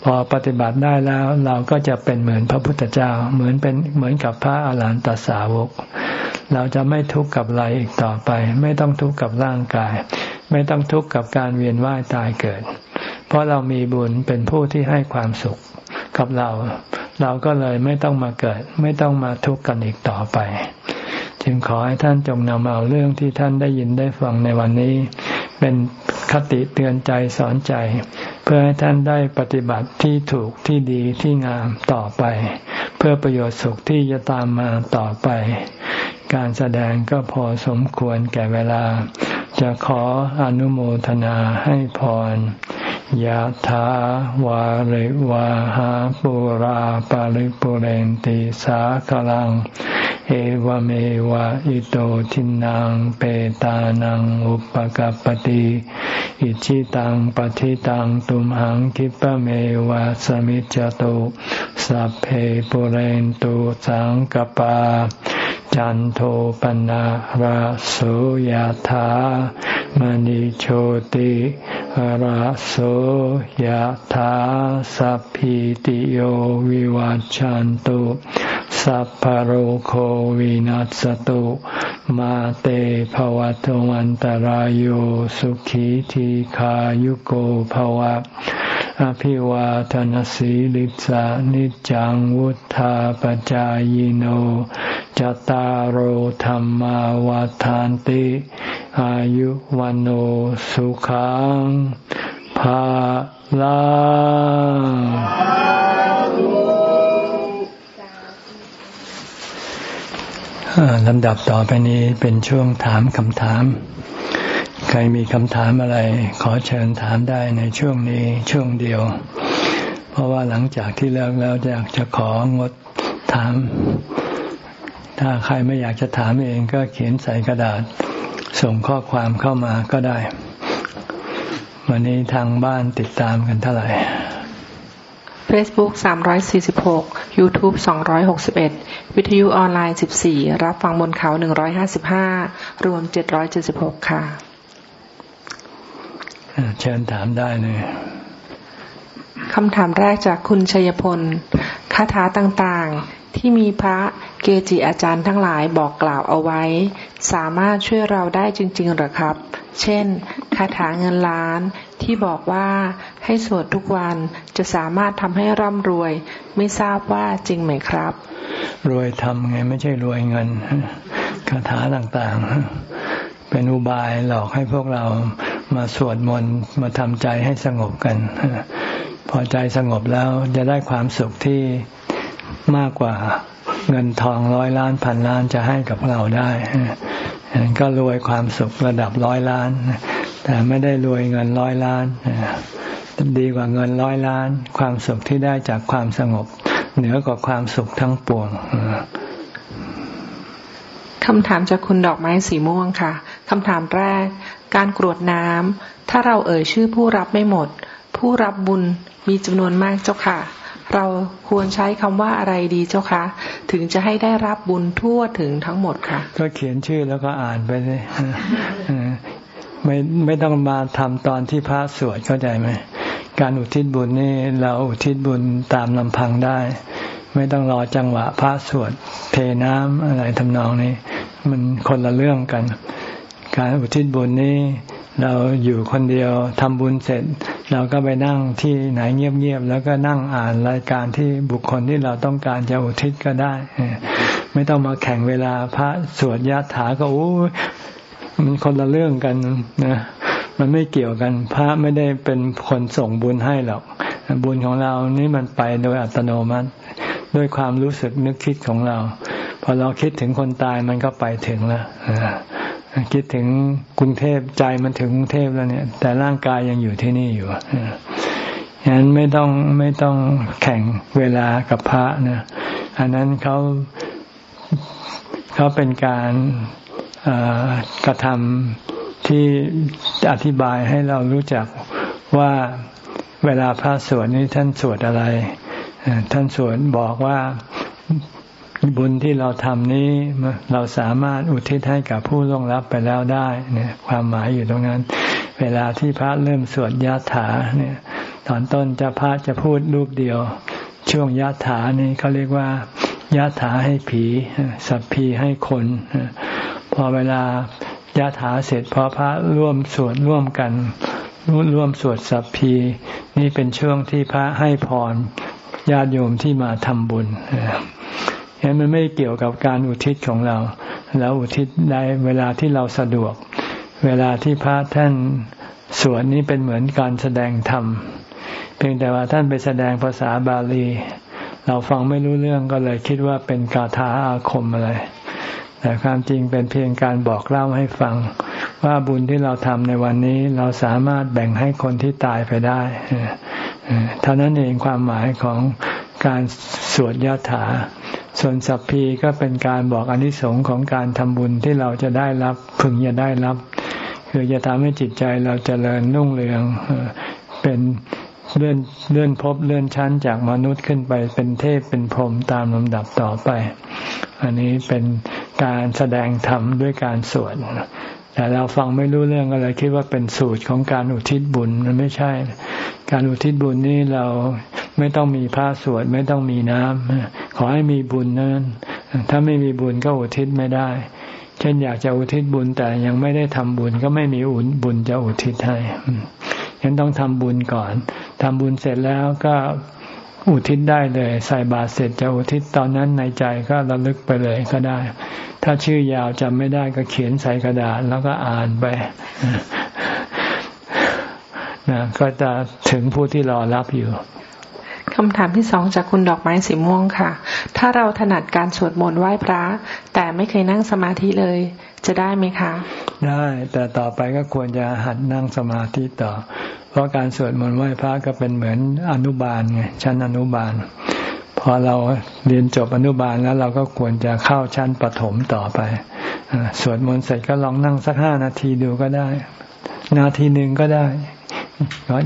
พอปฏิบัติได้แล้วเราก็จะเป็นเหมือนพระพุทธเจ้า เหมือนเป็นเหมือนกับพระอาหารหันตสาวก เราจะไม่ทุกข์กับอะไรอีกต่อไป ไม่ต้องทุกข์กับร่างกาย ไม่ต้องทุกข์กับการเวียนว่ายตายเกิด เพราะเรามีบุญเป็นผู้ที่ให้ความสุขกับเรา เราก็เลยไม่ต้องมาเกิด ไม่ต้องมาทุกข์กันอีกต่อไป จึงขอให้ท่านจงนำเอาเรื่องที่ท่านได้ยินได้ฟังในวันนี้ เป็นคติเตือนใจสอนใจ เพื่อให้ท่านได้ปฏิบัติที่ถูกที่ดีที่งามต่อไป เพื่อประโยชน์สุขที่จะตามมาต่อไป การแสดงก็พอสมควรแก่เวลา จะขออนุโมทนาให้พร ยะถาวาริวาหาปุราปาริปุเรนติสาคลัง เอวเมวะอิโตทินังเปตานังอุปกัปติอิชิตังปฏิตังตุมหังคิปะเมวะสมิจจตุสัพเพปุเรนตุสังกปา จันโทปนะราโสยธามณิโชติราโสยธาสัพพิติโยวิวัจจันตุสัพพโรโควินัสตุมาเตภวัตวันตารโยสุขีทีขายุโกภวะ อภิวาทนสีลิสานิจังวุธาปจายโนจตารโหธรรมวาทานติ อายุวันโอสุขังภาลาลำดับต่อไปนี้เป็นช่วงถามคำถาม ใครมีคำถามอะไร ขอเชิญถามได้ในช่วงนี้ช่วงเดียว เพราะว่าหลังจากที่เลิกแล้วอยากจะของดถาม ถ้าใครไม่อยากจะถามเองก็เขียนใส่กระดาษ ส่งข้อความเข้ามาก็ได้ วันนี้ทางบ้านติดตามกันเท่าไหร่ Facebook 346 YouTube 261 วิทยุออนไลน์ 14 รับฟังบนเขา 155 รวม 776 ค่ะ เชิญถามได้เลยคำถามแรกจากคุณชัยพล คาถาต่างๆ ที่มีพระเกจิอาจารย์ทั้งหลายบอกกล่าวเอาไว้ สามารถช่วยเราได้จริง ๆหรือครับ เช่น คาถาเงินล้านที่บอกว่าให้สวดทุกวันจะสามารถทำให้ร่ำรวย ไม่ทราบว่าจริงไหมครับ รวยทำไงไม่ใช่รวยเงิน คาถาต่างๆ เป็นอุบายหลอกให้พวกเรามาสวดมนต์มาทำใจให้สงบกัน พอใจสงบแล้วจะได้ความสุขที่มากกว่าเงินทองร้อยล้านพันล้านจะให้กับเราได้ก็รวยความสุขระดับร้อยล้าน แต่ไม่ได้รวยเงินร้อยล้านดีกว่าเงินร้อยล้าน ความสุขที่ได้จากความสงบ เหนือกว่าความสุขทั้งปวงคำถามจากคุณดอกไม้สีม่วงค่ะ คำถามแรก การกรวดน้ำถ้าเราเอ่ยชื่อผู้รับไม่หมด ผู้รับบุญมีจำนวนมากเจ้าค่ะ เราควรใช้คำว่าอะไรดีเจ้าคะ ถึงจะให้ได้รับบุญทั่วถึงทั้งหมดค่ะ ก็เขียนชื่อแล้วก็อ่านไปเลยไม่ไม่ต้องมาทำตอนที่พระสวดเข้าใจไหมการอุทิศบุญนี่เราอุทิศบุญตามลำพังได้ ไม่ต้องรอจังหวะพระสวดเทน้ำอะไรทำนองนี้ มันคนละเรื่องกัน การอุทิศบุญนี้เราอยู่คนเดียวทำบุญเสร็จ เราก็ไปนั่งที่ไหนเงียบๆแล้วก็นั่งอ่านรายการที่บุคคลที่เราต้องการจะอุทิศก็ได้ ไม่ต้องมาแข่งเวลาพระสวดยถาก็โอ้มันคนละเรื่องกันนะมันไม่เกี่ยวกัน พระไม่ได้เป็นคนส่งบุญให้หรอก บุญของเรานี่มันไปโดยอัตโนมัติ ด้วยความรู้สึกนึกคิดของเรา พอเราคิดถึงคนตายมันก็ไปถึงแล้ว คิดถึงกรุงเทพใจมันถึงกรุงเทพแล้วเนี่ย แต่ร่างกายยังอยู่ที่นี่อยู่ฉะนั้นไม่ต้องไม่ต้องแข่งเวลากับพระนะอันนั้นเขาเขาเป็นการกระทำที่อธิบายให้เรารู้จักว่าเวลาพระสวดนี้ท่านสวดอะไร ท่านสวดบอกว่า บุญที่เราทำนี้เราสามารถอุทิศให้กับผู้ล่วงลับไปแล้วได้เนี่ยความหมายอยู่ตรงนั้น เวลาที่พระเริ่มสวดยาถาเนี่ยตอนต้นจะพระจะพูดรูปเดียว ช่วงยาถานี่เขาเรียกว่ายาถาให้ผีสัพพีให้คน พอเวลายาถาเสร็จพอพระร่วมสวดร่วมกันร่วมสวดสัพพี นี่เป็นช่วงที่พระให้พรญาติโยมที่มาทำบุญ เห็นมันไม่เกี่ยวกับการอุทิศของเรา เราอุทิศได้เวลาที่เราสะดวก เวลาที่พระท่านสวดนี้เป็นเหมือนการแสดงธรรม เพียงแต่ว่าท่านไปแสดงภาษาบาลี เราฟังไม่รู้เรื่องก็เลยคิดว่าเป็นกาถาอาคมอะไร แต่ความจริงเป็นเพียงการบอกเล่าให้ฟัง ว่าบุญที่เราทำในวันนี้เราสามารถแบ่งให้คนที่ตายไปได้เท่านั้นเองความหมายของการสวดยถา ส่วนสัพพีก็เป็นการบอกอนิสงค์ของการทำบุญที่เราจะได้รับพึงจะได้รับ คือจะทำให้จิตใจเราจเจริญนุ่งเรืองเป็นเลื่อนเลื่อนพบเลื่อนชั้นจากมนุษย์ขึ้นไปเป็นเทพเป็นพรหมตามลำดับต่อไป อันนี้เป็นการแสดงธรรมด้วยการสวด แต่เราฟังไม่รู้เรื่องก็เลยคิดว่าเป็นสูตรของการอุทิศบุญมันไม่ใช่ การอุทิศบุญนี่เราไม่ต้องมีผ้าสวดไม่ต้องมีน้ำขอให้มีบุญนั้นถ้าไม่มีบุญก็อุทิศไม่ได้ เช่นอยากจะอุทิศบุญแต่ยังไม่ได้ทำบุญก็ไม่มีบุญจะอุทิศให้ยังต้องทำบุญก่อนทำบุญเสร็จแล้วก็ อุทิศได้เลย ใส่บาตรเสร็จจะอุทิศตอนนั้นในใจก็ระลึกไปเลยก็ได้ ถ้าชื่อยาวจำไม่ได้ก็เขียนใส่กระดาษแล้วก็อ่านไปนะก็จะถึงผู้ที่รอรับอยู่คำถามที่สองจากคุณดอกไม้สีม่วงค่ะ ถ้าเราถนัดการสวดมนต์ไหว้พระ แต่ไม่เคยนั่งสมาธิเลย จะได้ไหมคะ ได้ แต่ต่อไปก็ควรจะหัดนั่งสมาธิต่อ เพราะการสวดมนต์ไหว้พระก็เป็นเหมือนอนุบาลไงชั้นอนุบาล พอเราเรียนจบอนุบาลแล้วเราก็ควรจะเข้าชั้นปฐมต่อไปสวดมนต์เสร็จก็ลองนั่งสักห้านาทีดูก็ได้ นาทีหนึ่งก็ได้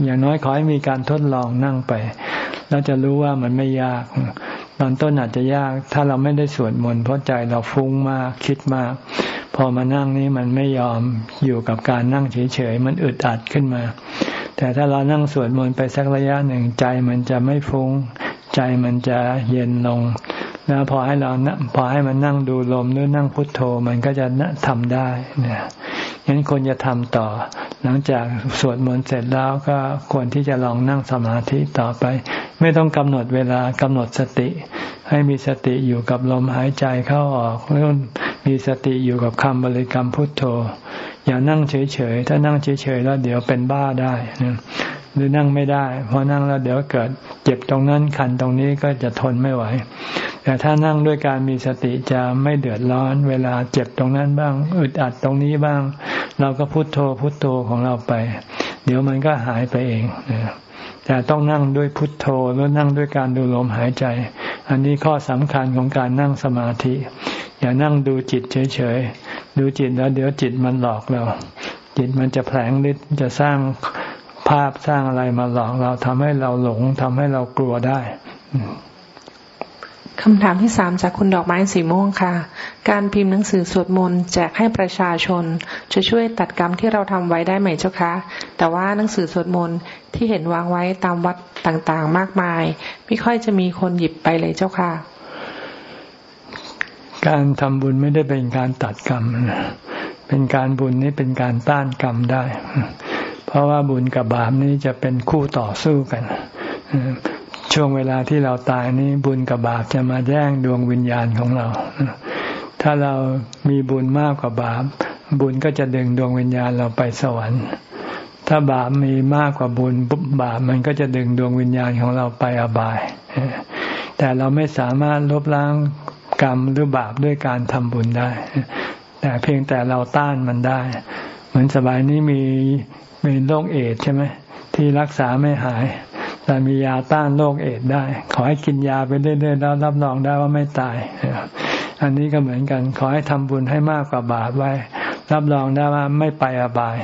อย่างน้อยขอให้มีการทดลองนั่งไป เราจะรู้ว่ามันไม่ยาก ตอนต้นอาจจะยาก ถ้าเราไม่ได้สวดมนต์เพราะใจเราฟุ้งมากคิดมาก พอมานั่งนี้มันไม่ยอมอยู่กับการนั่งเฉยๆมันอึดอัดขึ้นมา แต่ถ้าเรานั่งสวดมนต์ไปสักระยะหนึ่งใจมันจะไม่ฟุง้ง ใจมันจะเย็นลงแล้วพอให้เราพอให้มันนั่งดูลมหรือนั่งพุทโธมันก็จะทำได้เนี่ยงั้นควรจะทำต่อ หลังจากสวดมนต์เสร็จแล้วก็ควรที่จะลองนั่งสมาธิต่อไป ไม่ต้องกำหนดเวลากำหนดสติ ให้มีสติอยู่กับลมหายใจเข้าออกแล้วมีสติอยู่กับคำบริกรรมพุทโธ อย่านั่งเฉยๆ ถ้านั่งเฉยๆ แล้วเดี๋ยวเป็นบ้าได้หรือนั่งไม่ได้พอนั่งแล้วเดี๋ยวเกิดเจ็บตรงนั้นคันตรงนี้ก็จะทนไม่ไหว แต่ถ้านั่งด้วยการมีสติจะไม่เดือดร้อน เวลาเจ็บตรงนั้นบ้าง อึดอัดตรงนี้บ้าง เราก็พุโทโธพุโทโธของเราไป เดี๋ยวมันก็หายไปเอง แต่ต้องนั่งด้วยพุทโธแล้วนั่งด้วยการดูลมหายใจ อันนี้ข้อสำคัญของการนั่งสมาธิ อย่านั่งดูจิตเฉยๆ ดูจิตแล้วเดี๋ยวจิตมันหลอกเรา จิตมันจะแผลงฤทธิ์จะสร้างภาพสร้างอะไรมาหลอกเราทำให้เราหลงทำให้เรากลัวได้ คำถามที่สามจากคุณดอกไม้สีม่วงค่ะ การพิมพ์หนังสือสวดมนต์แจกให้ประชาชน จะช่วยตัดกรรมที่เราทำไว้ได้ไหมเจ้าคะ แต่ว่าหนังสือสวดมนต์ที่เห็นวางไว้ตามวัดต่างๆ มากมาย ไม่ค่อยจะมีคนหยิบไปเลยเจ้าค่ะ การทำบุญไม่ได้เป็นการตัดกรรม เป็นการบุญนี้เป็นการต้านกรรมได้ เพราะว่าบุญกับบาปนี้จะเป็นคู่ต่อสู้กัน ช่วงเวลาที่เราตายนี้บุญกับบาปจะมาแย่งดวงวิญญาณของเรา ถ้าเรามีบุญมากกว่าบาป บุญก็จะดึงดวงวิญญาณเราไปสวรรค์ ถ้าบาปมีมากกว่าบุญบาปมันก็จะดึงดวงวิญญาณของเราไปอบาย แต่เราไม่สามารถลบล้างกรรมหรือบาปด้วยการทำบุญได้ แต่เพียงแต่เราต้านมันได้ เหมือนสบายนี้มีมีโรคเอดใช่ไหมที่รักษาไม่หาย แต่มียาต้านโรคเอดได้ ขอให้กินยาไปเรื่อยๆแล้วรับรองได้ว่าไม่ตาย อันนี้ก็เหมือนกัน ขอให้ทำบุญให้มากกว่าบาปไว้ รับรองได้ว่าไม่ไปอบาย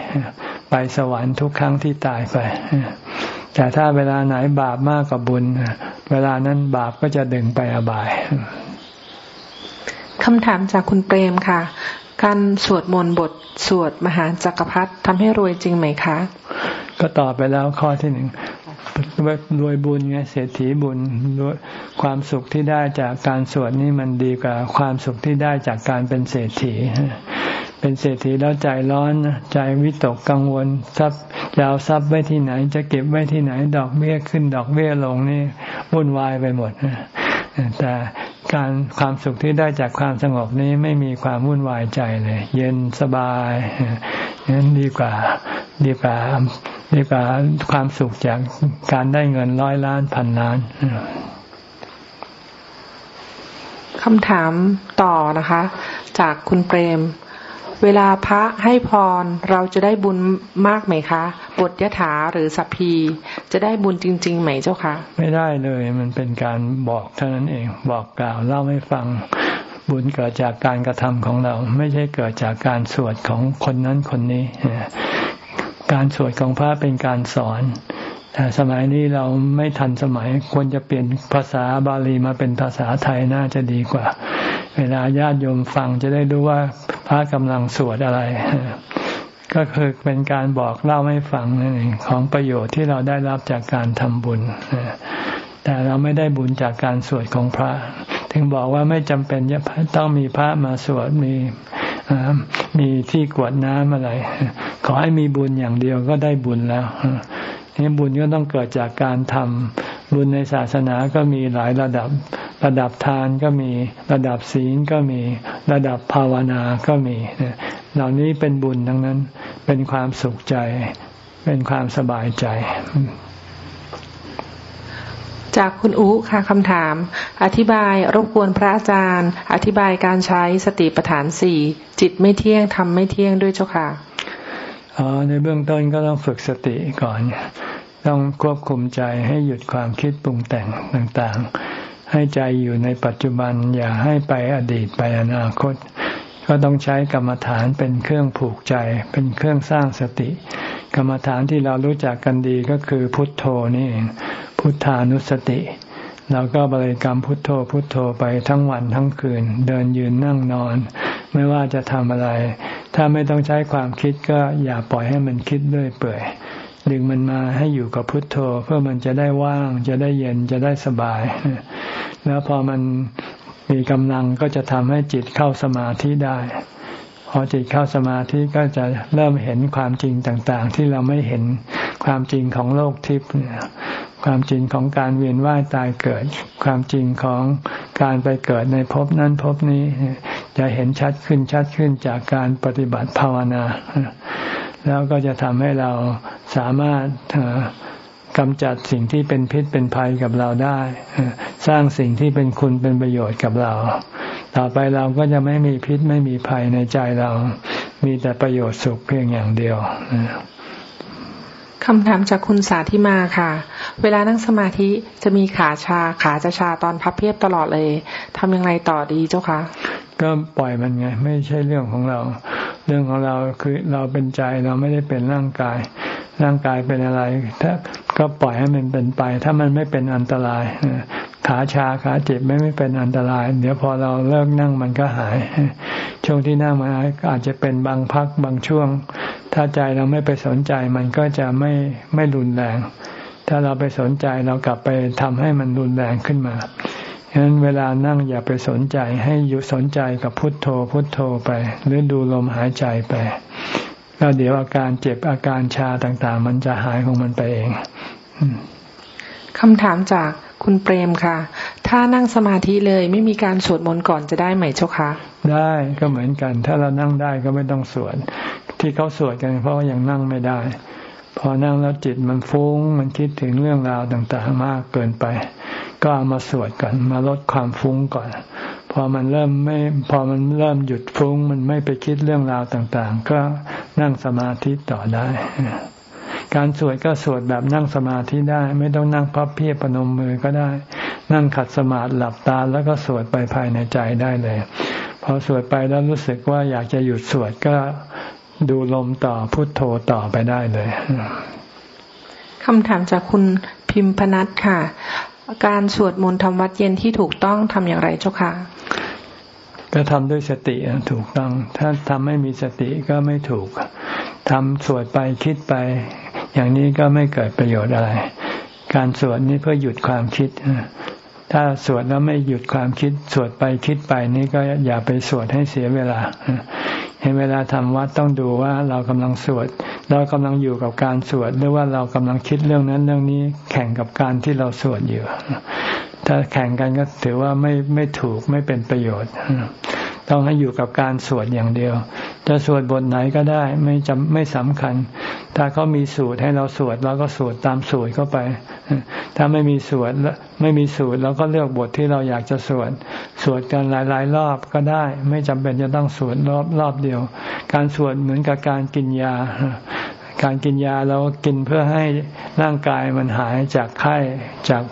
ไปสวรรค์ทุกครั้งที่ตายไป แต่ถ้าเวลาไหนบาปมากกว่าบุญ เวลานั้นบาปก็จะดึงไปอบายคำถามจากคุณเปรมค่ะ การสวดมนต์บทสวดมหาจักรพรรดิทำให้รวยจริงไหมคะ ก็ตอบไปแล้วข้อที่หนึ่ง รวยบุญไงเศรษฐีบุญความสุขที่ได้จากการสวดนี่มันดีกว่าความสุขที่ได้จากการเป็นเศรษฐี เป็นเศรษฐีแล้วใจร้อนใจวิตกกังวลทรัพย์จะเอาทรัพย์ไว้ที่ไหน จะเก็บไว้ที่ไหนดอกเบี้ยขึ้นดอกเบี้ยลงนี่วุ่นวายไปหมดแต่การความสุขที่ได้จากความสงบนี้ไม่มีความวุ่นวายใจเลย เย็นสบายนั้นดีกว่าดีกว่า ดีกว่าความสุขจากการได้เงินร้อยล้านพันล้านคำถามต่อนะคะ จากคุณเปรม เวลาพระให้พรเราจะได้บุญมากไหมคะ บทยถาหรือสัพพี จะได้บุญจริง ๆ ไหมเจ้าคะ ไม่ได้เลยมันเป็นการบอกเท่านั้นเอง บอกกล่าวเล่าให้ฟังบุญเกิดจากการกระทำของเรา ไม่ใช่เกิดจากการสวดของคนนั้นคนนี้ การสวดของพระเป็นการสอน แต่สมัยนี้เราไม่ทันสมัยควรจะเปลี่ยนภาษาบาลีมาเป็นภาษาไทยน่าจะดีกว่า เวลาญาติโยมฟังจะได้รู้ว่าพระกำลังสวดอะไรก็คือเป็นการบอกเล่าให้ฟังนั่นเองของประโยชน์ที่เราได้รับจากการทำบุญ แต่เราไม่ได้บุญจากการสวดของพระ ถึงบอกว่าไม่จำเป็นต้องมีพระมาสวดมี มีที่กวดน้ำอะไร ขอให้มีบุญอย่างเดียวก็ได้บุญแล้วนี่บุญก็ต้องเกิดจากการทำบุญในศาสนาก็มีหลายระดับ ระดับทานก็มีระดับศีลก็มีระดับภาวนาก็มี เหล่านี้เป็นบุญทั้งนั้น เป็นความสุขใจ เป็นความสบายใจ จากคุณอุค่ะคำถาม อธิบายรบกวนพระอาจารย์ อธิบายการใช้สติปัฏฐานสี่จิตไม่เที่ยงทำไม่เที่ยงด้วยเจ้าค่ะอ๋อในเบื้องต้นก็ต้องฝึกสติก่อน ต้องควบคุมใจให้หยุดความคิดปรุงแต่งต่างๆ ให้ใจอยู่ในปัจจุบันอย่าให้ไปอดีตไปอนาคต ก็ต้องใช้กรรมฐานเป็นเครื่องผูกใจ เป็นเครื่องสร้างสติ กรรมฐานที่เรารู้จักกันดีก็คือพุทโธนี่เอง พุทธานุสติ เราก็บริกรรมพุทโธพุทโธไปทั้งวันทั้งคืน เดินยืนนั่งนอน ไม่ว่าจะทำอะไร ถ้าไม่ต้องใช้ความคิดก็อย่าปล่อยให้มันคิดด้วยเปื่อยดึงมันมาให้อยู่กับพุทโธ เพื่อมันจะได้ว่าง จะได้เย็นจะได้สบาย แล้วพอมันมีกำลังก็จะทำให้จิตเข้าสมาธิได้ พอจิตเข้าสมาธิก็จะเริ่มเห็นความจริงต่างๆ ที่เราไม่เห็นความจริงของโลกทิพย์ ความจริงของการเวียนว่ายตายเกิด ความจริงของการไปเกิดในภพนั้นภพนี้ จะเห็นชัดขึ้นชัดขึ้นจากการปฏิบัติภาวนา แล้วก็จะทำให้เราสามารถกำจัดสิ่งที่เป็นพิษเป็นภัยกับเราได้ สร้างสิ่งที่เป็นคุณเป็นประโยชน์กับเรา ต่อไปเราก็จะไม่มีพิษไม่มีภัยในใจเรา มีแต่ประโยชน์สุขเพียงอย่างเดียว คำถามจากคุณสาธิมาค่ะ เวลานั่งสมาธิจะมีขาชา ขาจะชาตอนพับเพียบตลอดเลยทำยังไงต่อดีเจ้าคะ ก็ปล่อยมันไง ไม่ใช่เรื่องของเรา เรื่องของเราคือเราเป็นใจเราไม่ได้เป็นร่างกาย ร่างกายเป็นอะไรถ้าก็ปล่อยให้มันเป็นไป ถ้ามันไม่เป็นอันตราย ขาชาขาเจ็บไม่ไม่เป็นอันตราย เดี๋ยวพอเราเลิกนั่งมันก็หาย ช่วงที่นั่งมาอาจจะเป็นบางพักบางช่วง ถ้าใจเราไม่ไปสนใจมันก็จะไม่ไม่รุนแรง ถ้าเราไปสนใจเรากลับไปทำให้มันรุนแรงขึ้นมาฉะนั้นเวลานั่งอย่าไปสนใจให้อยู่สนใจกับพุทโธพุทโธไป หรือดูลมหายใจไปแล้วเดี๋ยวอาการเจ็บอาการชาต่างๆ มันจะหายของมันไปเองคำถามจาก คุณเปรมค่ะ ถ้านั่งสมาธิเลยไม่มีการสวดมนต์ก่อนจะได้ไหมเจ้าคะ ได้ก็เหมือนกัน ถ้าเรานั่งได้ก็ไม่ต้องสวด ที่เขาสวดกันเพราะว่ายังนั่งไม่ได้ พอนั่งแล้วจิตมันฟุ้ง มันคิดถึงเรื่องราวต่างๆมากเกินไป ก็เอามาสวดก่อน มาลดความฟุ้งก่อน พอมันเริ่มไม่ พอมันเริ่มหยุดฟุ้ง มันไม่ไปคิดเรื่องราวต่างๆ ก็นั่งสมาธิต่อได้ การสวดก็สวดแบบนั่งสมาธิได้ ไม่ต้องนั่งพับเพียบปนมมือก็ได้ นั่งขัดสมาธิหลับตาแล้วก็สวดไปภายในใจได้เลย พอสวดไปแล้วรู้สึกว่าอยากจะหยุดสวดก็ดูลมต่อพุทโธต่อไปได้เลยคำถามจากคุณพิมพนัทค่ะ การสวดมนต์ทำวัดเย็นที่ถูกต้องทำอย่างไรเจ้าค่ะก็ทำด้วยสติถูกต้อง ถ้าทำไม่มีสติก็ไม่ถูก ทำสวดไปคิดไป อย่างนี้ก็ไม่เกิดประโยชน์อะไร การสวดนี้เพื่อหยุดความคิด ถ้าสวดแล้วไม่หยุดความคิด สวดไปคิดไปนี่ก็อย่าไปสวดให้เสียเวลาเห็นเวลาทำวัดต้องดูว่าเรากำลังสวด เรากำลังอยู่กับการสวด หรือว่าเรากำลังคิดเรื่องนั้นเรื่องนี้แข่งกับการที่เราสวดอยู่ ถ้าแข่งกันก็ถือว่าไม่ไม่ถูกไม่เป็นประโยชน์ ต้องให้อยู่กับการสวดอย่างเดียว จะสวดบทไหนก็ได้ไม่จำไม่สำคัญ ถ้าเขามีสูตรให้เราสวดเราก็สวดตามสูตรเข้าไป ถ้าไม่มีสวดไม่มีสูตรเราก็เลือกบทที่เราอยากจะสวด สวดกันหลายๆ รอบก็ได้ ไม่จำเป็นจะต้องสวดรอบรอบเดียว การสวดเหมือนกับการกินยาการกินยาเรากินเพื่อให้ร่างกายมันหายจากไข้จาก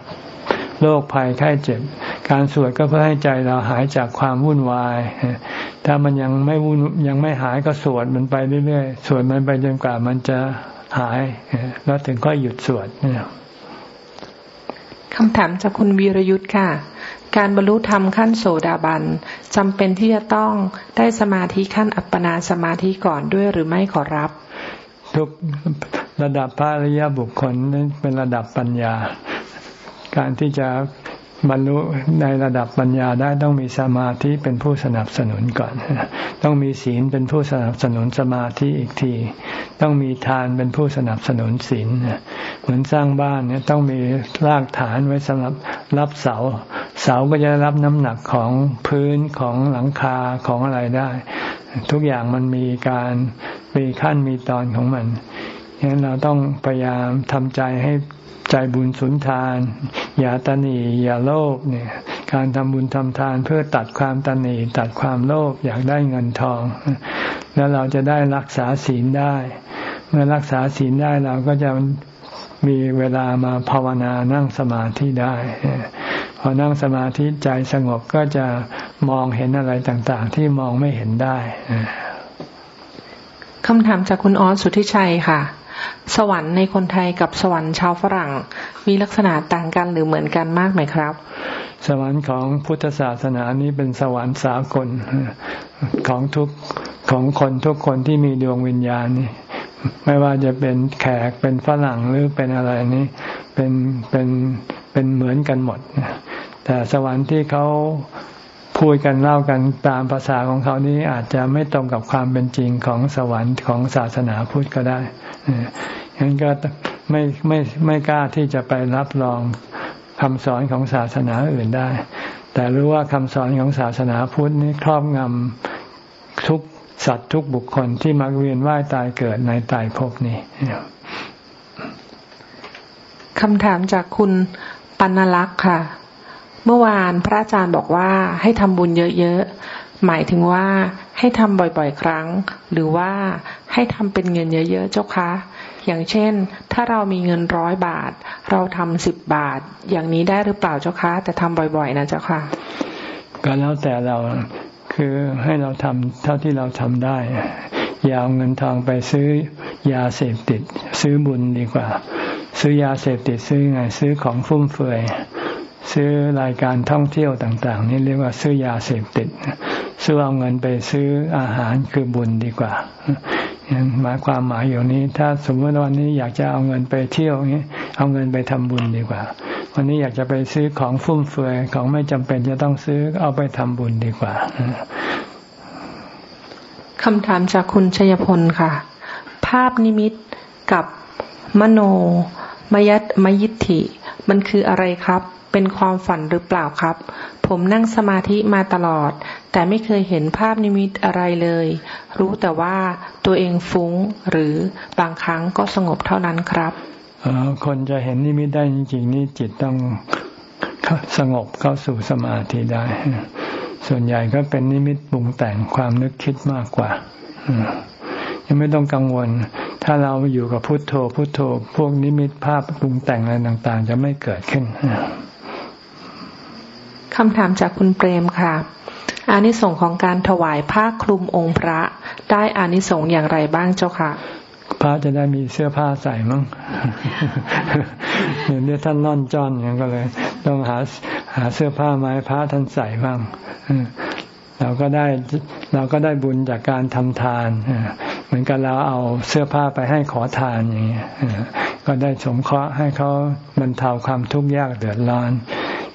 โรคภัยไข้เจ็บ การสวดก็เพื่อให้ใจเราหายจากความวุ่นวาย ถ้ามันยังไม่วุ่นยังไม่หายก็สวดมันไปเรื่อยๆ สวดมันไปจนกว่ามันจะหาย แล้วถึงค่อยหยุดสวดเนี่ยคำถามจากคุณวีรยุทธ์ค่ะ การบรรลุธรรมขั้นโสดาบันจำเป็นที่จะต้องได้สมาธิขั้นอัปปนาสมาธิก่อนด้วยหรือไม่ขอรับ ทุกระดับพระอริยบุคคลนั้นเป็นระดับปัญญา การที่จะบรรลุในระดับปัญญาได้ต้องมีสมาธิเป็นผู้สนับสนุนก่อน ต้องมีศีลเป็นผู้สนับสนุนสมาธิอีกที ต้องมีทานเป็นผู้สนับสนุนศีลเหมือนสร้างบ้านเนี่ยต้องมีรากฐานไว้สำหรับรับเสา เสาก็จะรับน้ำหนักของพื้นของหลังคาของอะไรได้ ทุกอย่างมันมีการมีขั้นมีตอนของมันฉะนั้นเราต้องพยายามทำใจให้ ใจบุญสุนทาน อย่าตนีอย่าโลภเนี่ย การทำบุญทำทานเพื่อตัดความตนีตัดความโลภอยากได้เงินทอง แล้วเราจะได้รักษาศีลได้ เมื่อรักษาศีลได้เราก็จะมีเวลามาภาวนานั่งสมาธิได้พอนั่งสมาธิใจสงบก็จะมองเห็นอะไรต่างๆ ที่มองไม่เห็นได้คำถามจากคุณออสสุทธิชัยค่ะ สวรรค์ในคนไทยกับสวรรค์ชาวฝรั่ง มีลักษณะต่างกันหรือเหมือนกันมากไหมครับ สวรรค์ของพุทธศาสนานี้เป็นสวรรค์สากลของทุกของคนทุกคนที่มีดวงวิญญาณนี่ไม่ว่าจะเป็นแขกเป็นฝรั่งหรือเป็นอะไรนี้เป็นเป็นเป็นเหมือนกันหมดแต่สวรรค์ที่เขา พูดกันเล่ากันตามภาษาของเขานี้อาจจะไม่ตรงกับความเป็นจริงของสวรรค์ของศาสนาพุทธก็ได้ฉะนั้นก็ไม่ไม่ไม่กล้าที่จะไปรับรองคำสอนของศาสนาอื่นได้ แต่รู้ว่าคำสอนของศาสนาพุทธนี้ครอบงำทุกสัตว์ทุกบุคคลที่มาเวียนว่ายตายเกิดในตายภพนี้คำถามจากคุณปัณลักษ์ค่ะ เมื่อวานพระอาจารย์บอกว่าให้ทำบุญเยอะๆ หมายถึงว่าให้ทำบ่อยๆ ครั้ง หรือว่าให้ทำเป็นเงินเยอะๆ เจ้าคะ อย่างเช่น ถ้าเรามีเงินร้อยบาท เราทำสิบบาท อย่างนี้ได้หรือเปล่าเจ้าคะ แต่ทำบ่อยๆ นะเจ้าค่ะ ก็แล้วแต่เราคือให้เราทำเท่าที่เราทำได้ อย่าเอาเงินทองไปซื้อยาเสพติด ซื้อบุญดีกว่า ซื้อยาเสพติดซื้อไงซื้อของฟุ่มเฟือย ซื้อรายการท่องเที่ยวต่าง ๆ นี่เรียกว่าซื้อยาเสพติดซื้อเอาเงินไปซื้ออาหารคือบุญดีกว่าหมายความหมายอยู่นี้ ถ้าสมมติวันนี้อยากจะเอาเงินไปเที่ยวนี้เอาเงินไปทำบุญดีกว่า วันนี้อยากจะไปซื้อของฟุ่มเฟือยของไม่จำเป็นจะต้องซื้อเอาไปทำบุญดีกว่าคำถามจากคุณชยพลค่ะ ภาพนิมิตกับมโน มยัตมยิทธิ มันคืออะไรครับ เป็นความฝันหรือเปล่าครับ ผมนั่งสมาธิมาตลอด แต่ไม่เคยเห็นภาพนิมิตอะไรเลย รู้แต่ว่าตัวเองฟุ้งหรือบางครั้งก็สงบเท่านั้นครับคนจะเห็นนิมิตได้จริงๆนี่จิตต้องสงบเข้าสู่สมาธิได้ ส่วนใหญ่ก็เป็นนิมิตปรุงแต่งความนึกคิดมากกว่ายังไม่ต้องกังวล ถ้าเราอยู่กับพุทโธพุทโธ พวกนิมิตภาพปรุงแต่งอะไรต่าง ๆ จะไม่เกิดขึ้น คำถามจากคุณเปรมค่ะ อานิสงส์ของการถวายผ้าคลุมองค์พระ ได้อานิสงส์อย่างไรบ้างเจ้าค่ะพระจะได้มีเสื้อผ้าใส่มั้งเดี๋ยวท่านน่อนจอนอย่างก็เลย ต้องหาหาเสื้อผ้าไม้พระท่านใส่บ้างเราก็ได้เราก็ได้บุญจากการทำทานเหมือนกับเราเอาเสื้อผ้าไปให้ขอทานอย่างเงี้ยก็ได้สงเคราะห์ให้เขาบรรเทาความทุกข์ยากเดือดร้อน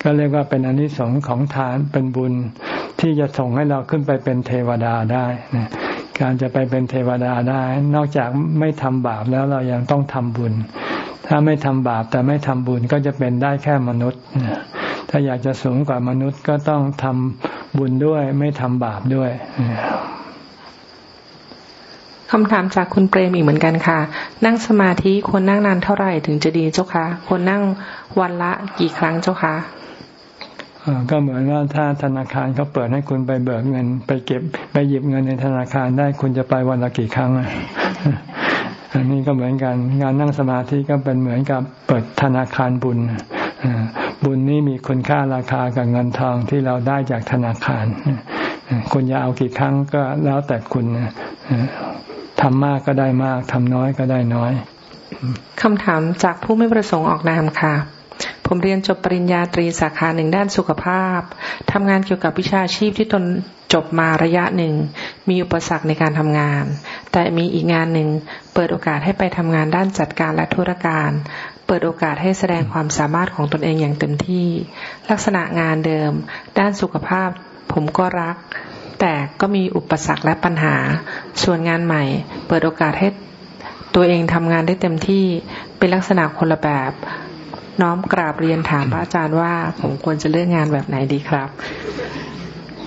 ก็เรียกว่าเป็นอนิสงส์ของทานเป็นบุญที่จะส่งให้เราขึ้นไปเป็นเทวดาได้การจะไปเป็นเทวดาได้ นอกจากไม่ทำบาปแล้วเรายังต้องทำบุญ ถ้าไม่ทำบาปแต่ไม่ทำบุญก็จะเป็นได้แค่มนุษย์ ถ้าอยากจะสูงกว่ามนุษย์ก็ต้องทำบุญด้วยไม่ทำบาปด้วยคำถามจากคุณเปรมอีกเหมือนกันค่ะ นั่งสมาธิควรนั่งนานเท่าไหร่ถึงจะดีเจ้าคะควรนั่งวันละกี่ครั้งเจ้าคะ ก็เหมือนว่าถ้าธนาคารเขาเปิดให้คุณไปเบิกเงิน ไปเก็บไปหยิบเงินในธนาคารได้คุณจะไปวันละกี่ครั้งอันนี้ก็เหมือนกัน งานนั่งสมาธิก็เป็นเหมือนกับเปิดธนาคารบุญบุญนี้มีคุณค่าราคากับเงินทองที่เราได้จากธนาคารคุณจะเอากี่ครั้งก็แล้วแต่คุณทำมากก็ได้มากทำน้อยก็ได้น้อยคำถามจากผู้ไม่ประสงค์ออกนามค่ะ ผมเรียนจบปริญญาตรีสาขาหนึ่งด้านสุขภาพทำงานเกี่ยวกับวิชาชีพที่ตนจบมาระยะหนึ่ง มีอุปสรรคในการทำงาน แต่มีอีกงานหนึ่งเปิดโอกาสให้ไปทำงานด้านจัดการและธุรการ เปิดโอกาสให้แสดงความสามารถของตนเองอย่างเต็มที่ ลักษณะงานเดิม ด้านสุขภาพ ผมก็รัก แต่ก็มีอุปสรรคและปัญหา ส่วนงานใหม่ เปิดโอกาสให้ตัวเองทำงานได้เต็มที่เป็นลักษณะคนละแบบ น้อมกราบเรียนถามพระอาจารย์ว่า ผมควรจะเลือกงานแบบไหนดีครับ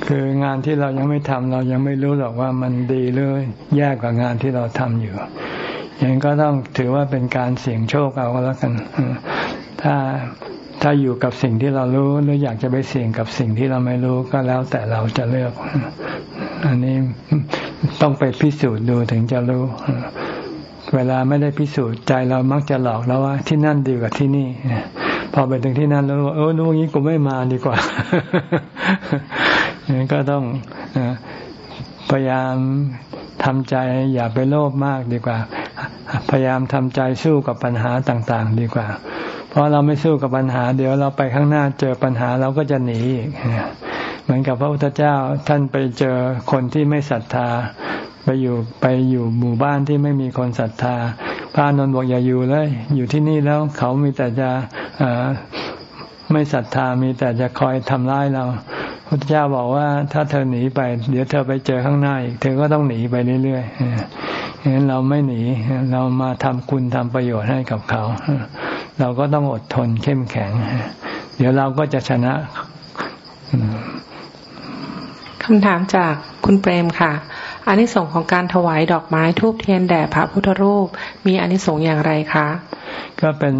คืองานที่เรายังไม่ทำเรายังไม่รู้หรอกว่ามันดีหรือแย่กว่างานที่เราทำอยู่อย่างก็ต้องถือว่าเป็นการเสี่ยงโชคเอาก็แล้วกันถ้าถ้าอยู่กับสิ่งที่เรารู้หรืออยากจะไปเสี่ยงกับสิ่งที่เราไม่รู้ก็แล้วแต่เราจะเลือก อันนี้ต้องไปพิสูจน์ดูถึงจะรู้ เวลาไม่ได้พิสูจน์ใจเรามักจะหลอกเราว่า ที่นั่นดีกว่าที่นี่พอไปถึงที่นั่นแล้วเออนู้นี้กูไม่มาดีกว่าก็ต้องพยายามทำใจอย่าไปโลภมากดีกว่า พยายามทำใจสู้กับปัญหาต่างๆ ดีกว่า เพราะเราไม่สู้กับปัญหา เดี๋ยวเราไปข้างหน้าเจอปัญหาเราก็จะหนีอีกเหมือนกับพระพุทธเจ้าท่านไปเจอคนที่ไม่ศรัทธา ไปอยู่ไปอยู่หมู่บ้านที่ไม่มีคนศรัทธา พระนนท์บอกอย่าอยู่เลยอยู่ที่นี่แล้วเขามีแต่จะไม่ศรัทธามีแต่จะคอยทำร้ายเราพระเจ้าบอกว่าถ้าเธอหนีไป เดี๋ยวเธอไปเจอข้างหน้าอีกเธอก็ต้องหนีไปเรื่อยๆงั้นเราไม่หนีเรามาทำคุณทำประโยชน์ให้กับเขา เราก็ต้องอดทนเข้มแข็ง เดี๋ยวเราก็จะชนะคำถามจากคุณเปรมค่ะ อานิสงส์ของการถวายดอกไม้ทูบเทียนแด่พระพุทธรูป มีอานิสงส์อย่างไรคะ ก็เป็น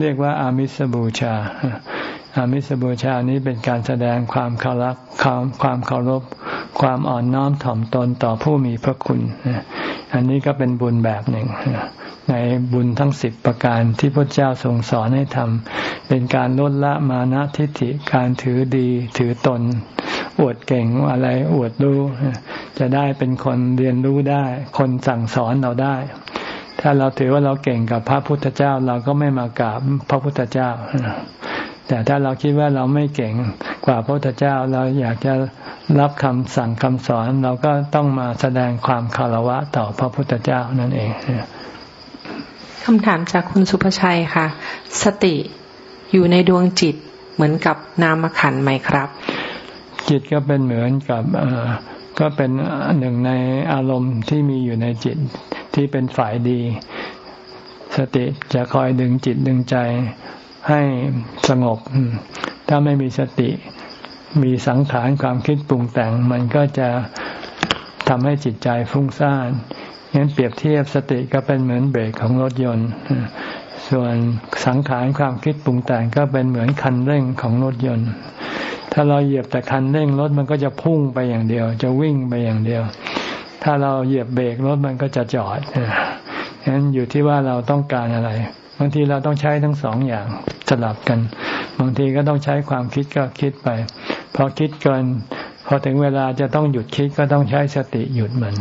เรียกว่าอามิสบูชา อามิสบูชานี้เป็นการแสดงความเคารพความความเคารพ ความอ่อนน้อมถ่อมตนต่อผู้มีพระคุณ อันนี้ก็เป็นบุญแบบหนึ่งในบุญทั้งสิบประการที่พระเจ้าทรงสอนให้ทำเป็นการลดละมานะทิฏฐิการถือดีถือตน อวดเก่งอะไรอวดรู้จะได้เป็นคนเรียนรู้ได้ คนสั่งสอนเราได้ ถ้าเราถือว่าเราเก่งกับพระพุทธเจ้า เราก็ไม่มากราบพระพุทธเจ้า แต่ถ้าเราคิดว่าเราไม่เก่งกว่าพระพุทธเจ้า เราอยากจะรับคำสั่งคำสอน เราก็ต้องมาแสดงความคารวะต่อพระพุทธเจ้านั่นเองคำถามจากคุณสุภชัยค่ะ สติอยู่ในดวงจิตเหมือนกับนามขันไหมครับ จิตก็เป็นเหมือนกับก็เป็นหนึ่งในอารมณ์ที่มีอยู่ในจิตที่เป็นฝ่ายดี สติจะคอยดึงจิตดึงใจให้สงบ ถ้าไม่มีสติมีสังขารความคิดปรุงแต่ง มันก็จะทำให้จิตใจฟุ้งซ่านงั้นเปรียบเทียบสติก็เป็นเหมือนเบรกของรถยนต์ ส่วนสังขารความคิดปรุงแต่งก็เป็นเหมือนคันเร่งของรถยนต์ ถ้าเราเหยียบแต่คันเร่งรถมันก็จะพุ่งไปอย่างเดียว จะวิ่งไปอย่างเดียว ถ้าเราเหยียบเบรกรถมันก็จะจอดฉะนั้นอยู่ที่ว่าเราต้องการอะไร บางทีเราต้องใช้ทั้งสองอย่างสลับกัน บางทีก็ต้องใช้ความคิดก็คิดไป พอคิดเกินพอถึงเวลาจะต้องหยุดคิดก็ต้องใช้สติหยุดมัน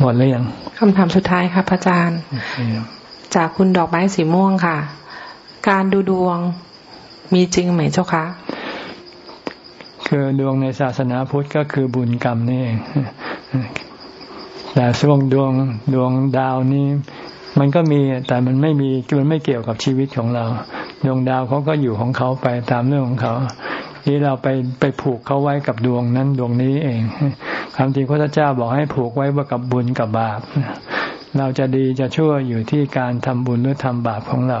หมดแล้วยังคำถามสุดท้ายค่ะพระอาจารย์ จากคุณดอกไม้สีม่วงค่ะ การดูดวง มีจริงไหมเจ้าคะคือดวงในศาสนาพุทธก็คือบุญกรรมนี่เองแต่ช่วงดวงดวงดาวนี้มันก็มีแต่มันไม่มีมันไม่เกี่ยวกับชีวิตของเรา ดวงดาวเขาก็อยู่ของเขาไปตามเรื่องของเขาที่เราไปไปผูกเขาไว้กับดวงนั้นดวงนี้เองความจริงพระเจ้าบอกให้ผูกไว้กับบุญกับบาปเราจะดีจะชั่วอยู่ที่การทำบุญหรือทำบาปของเรา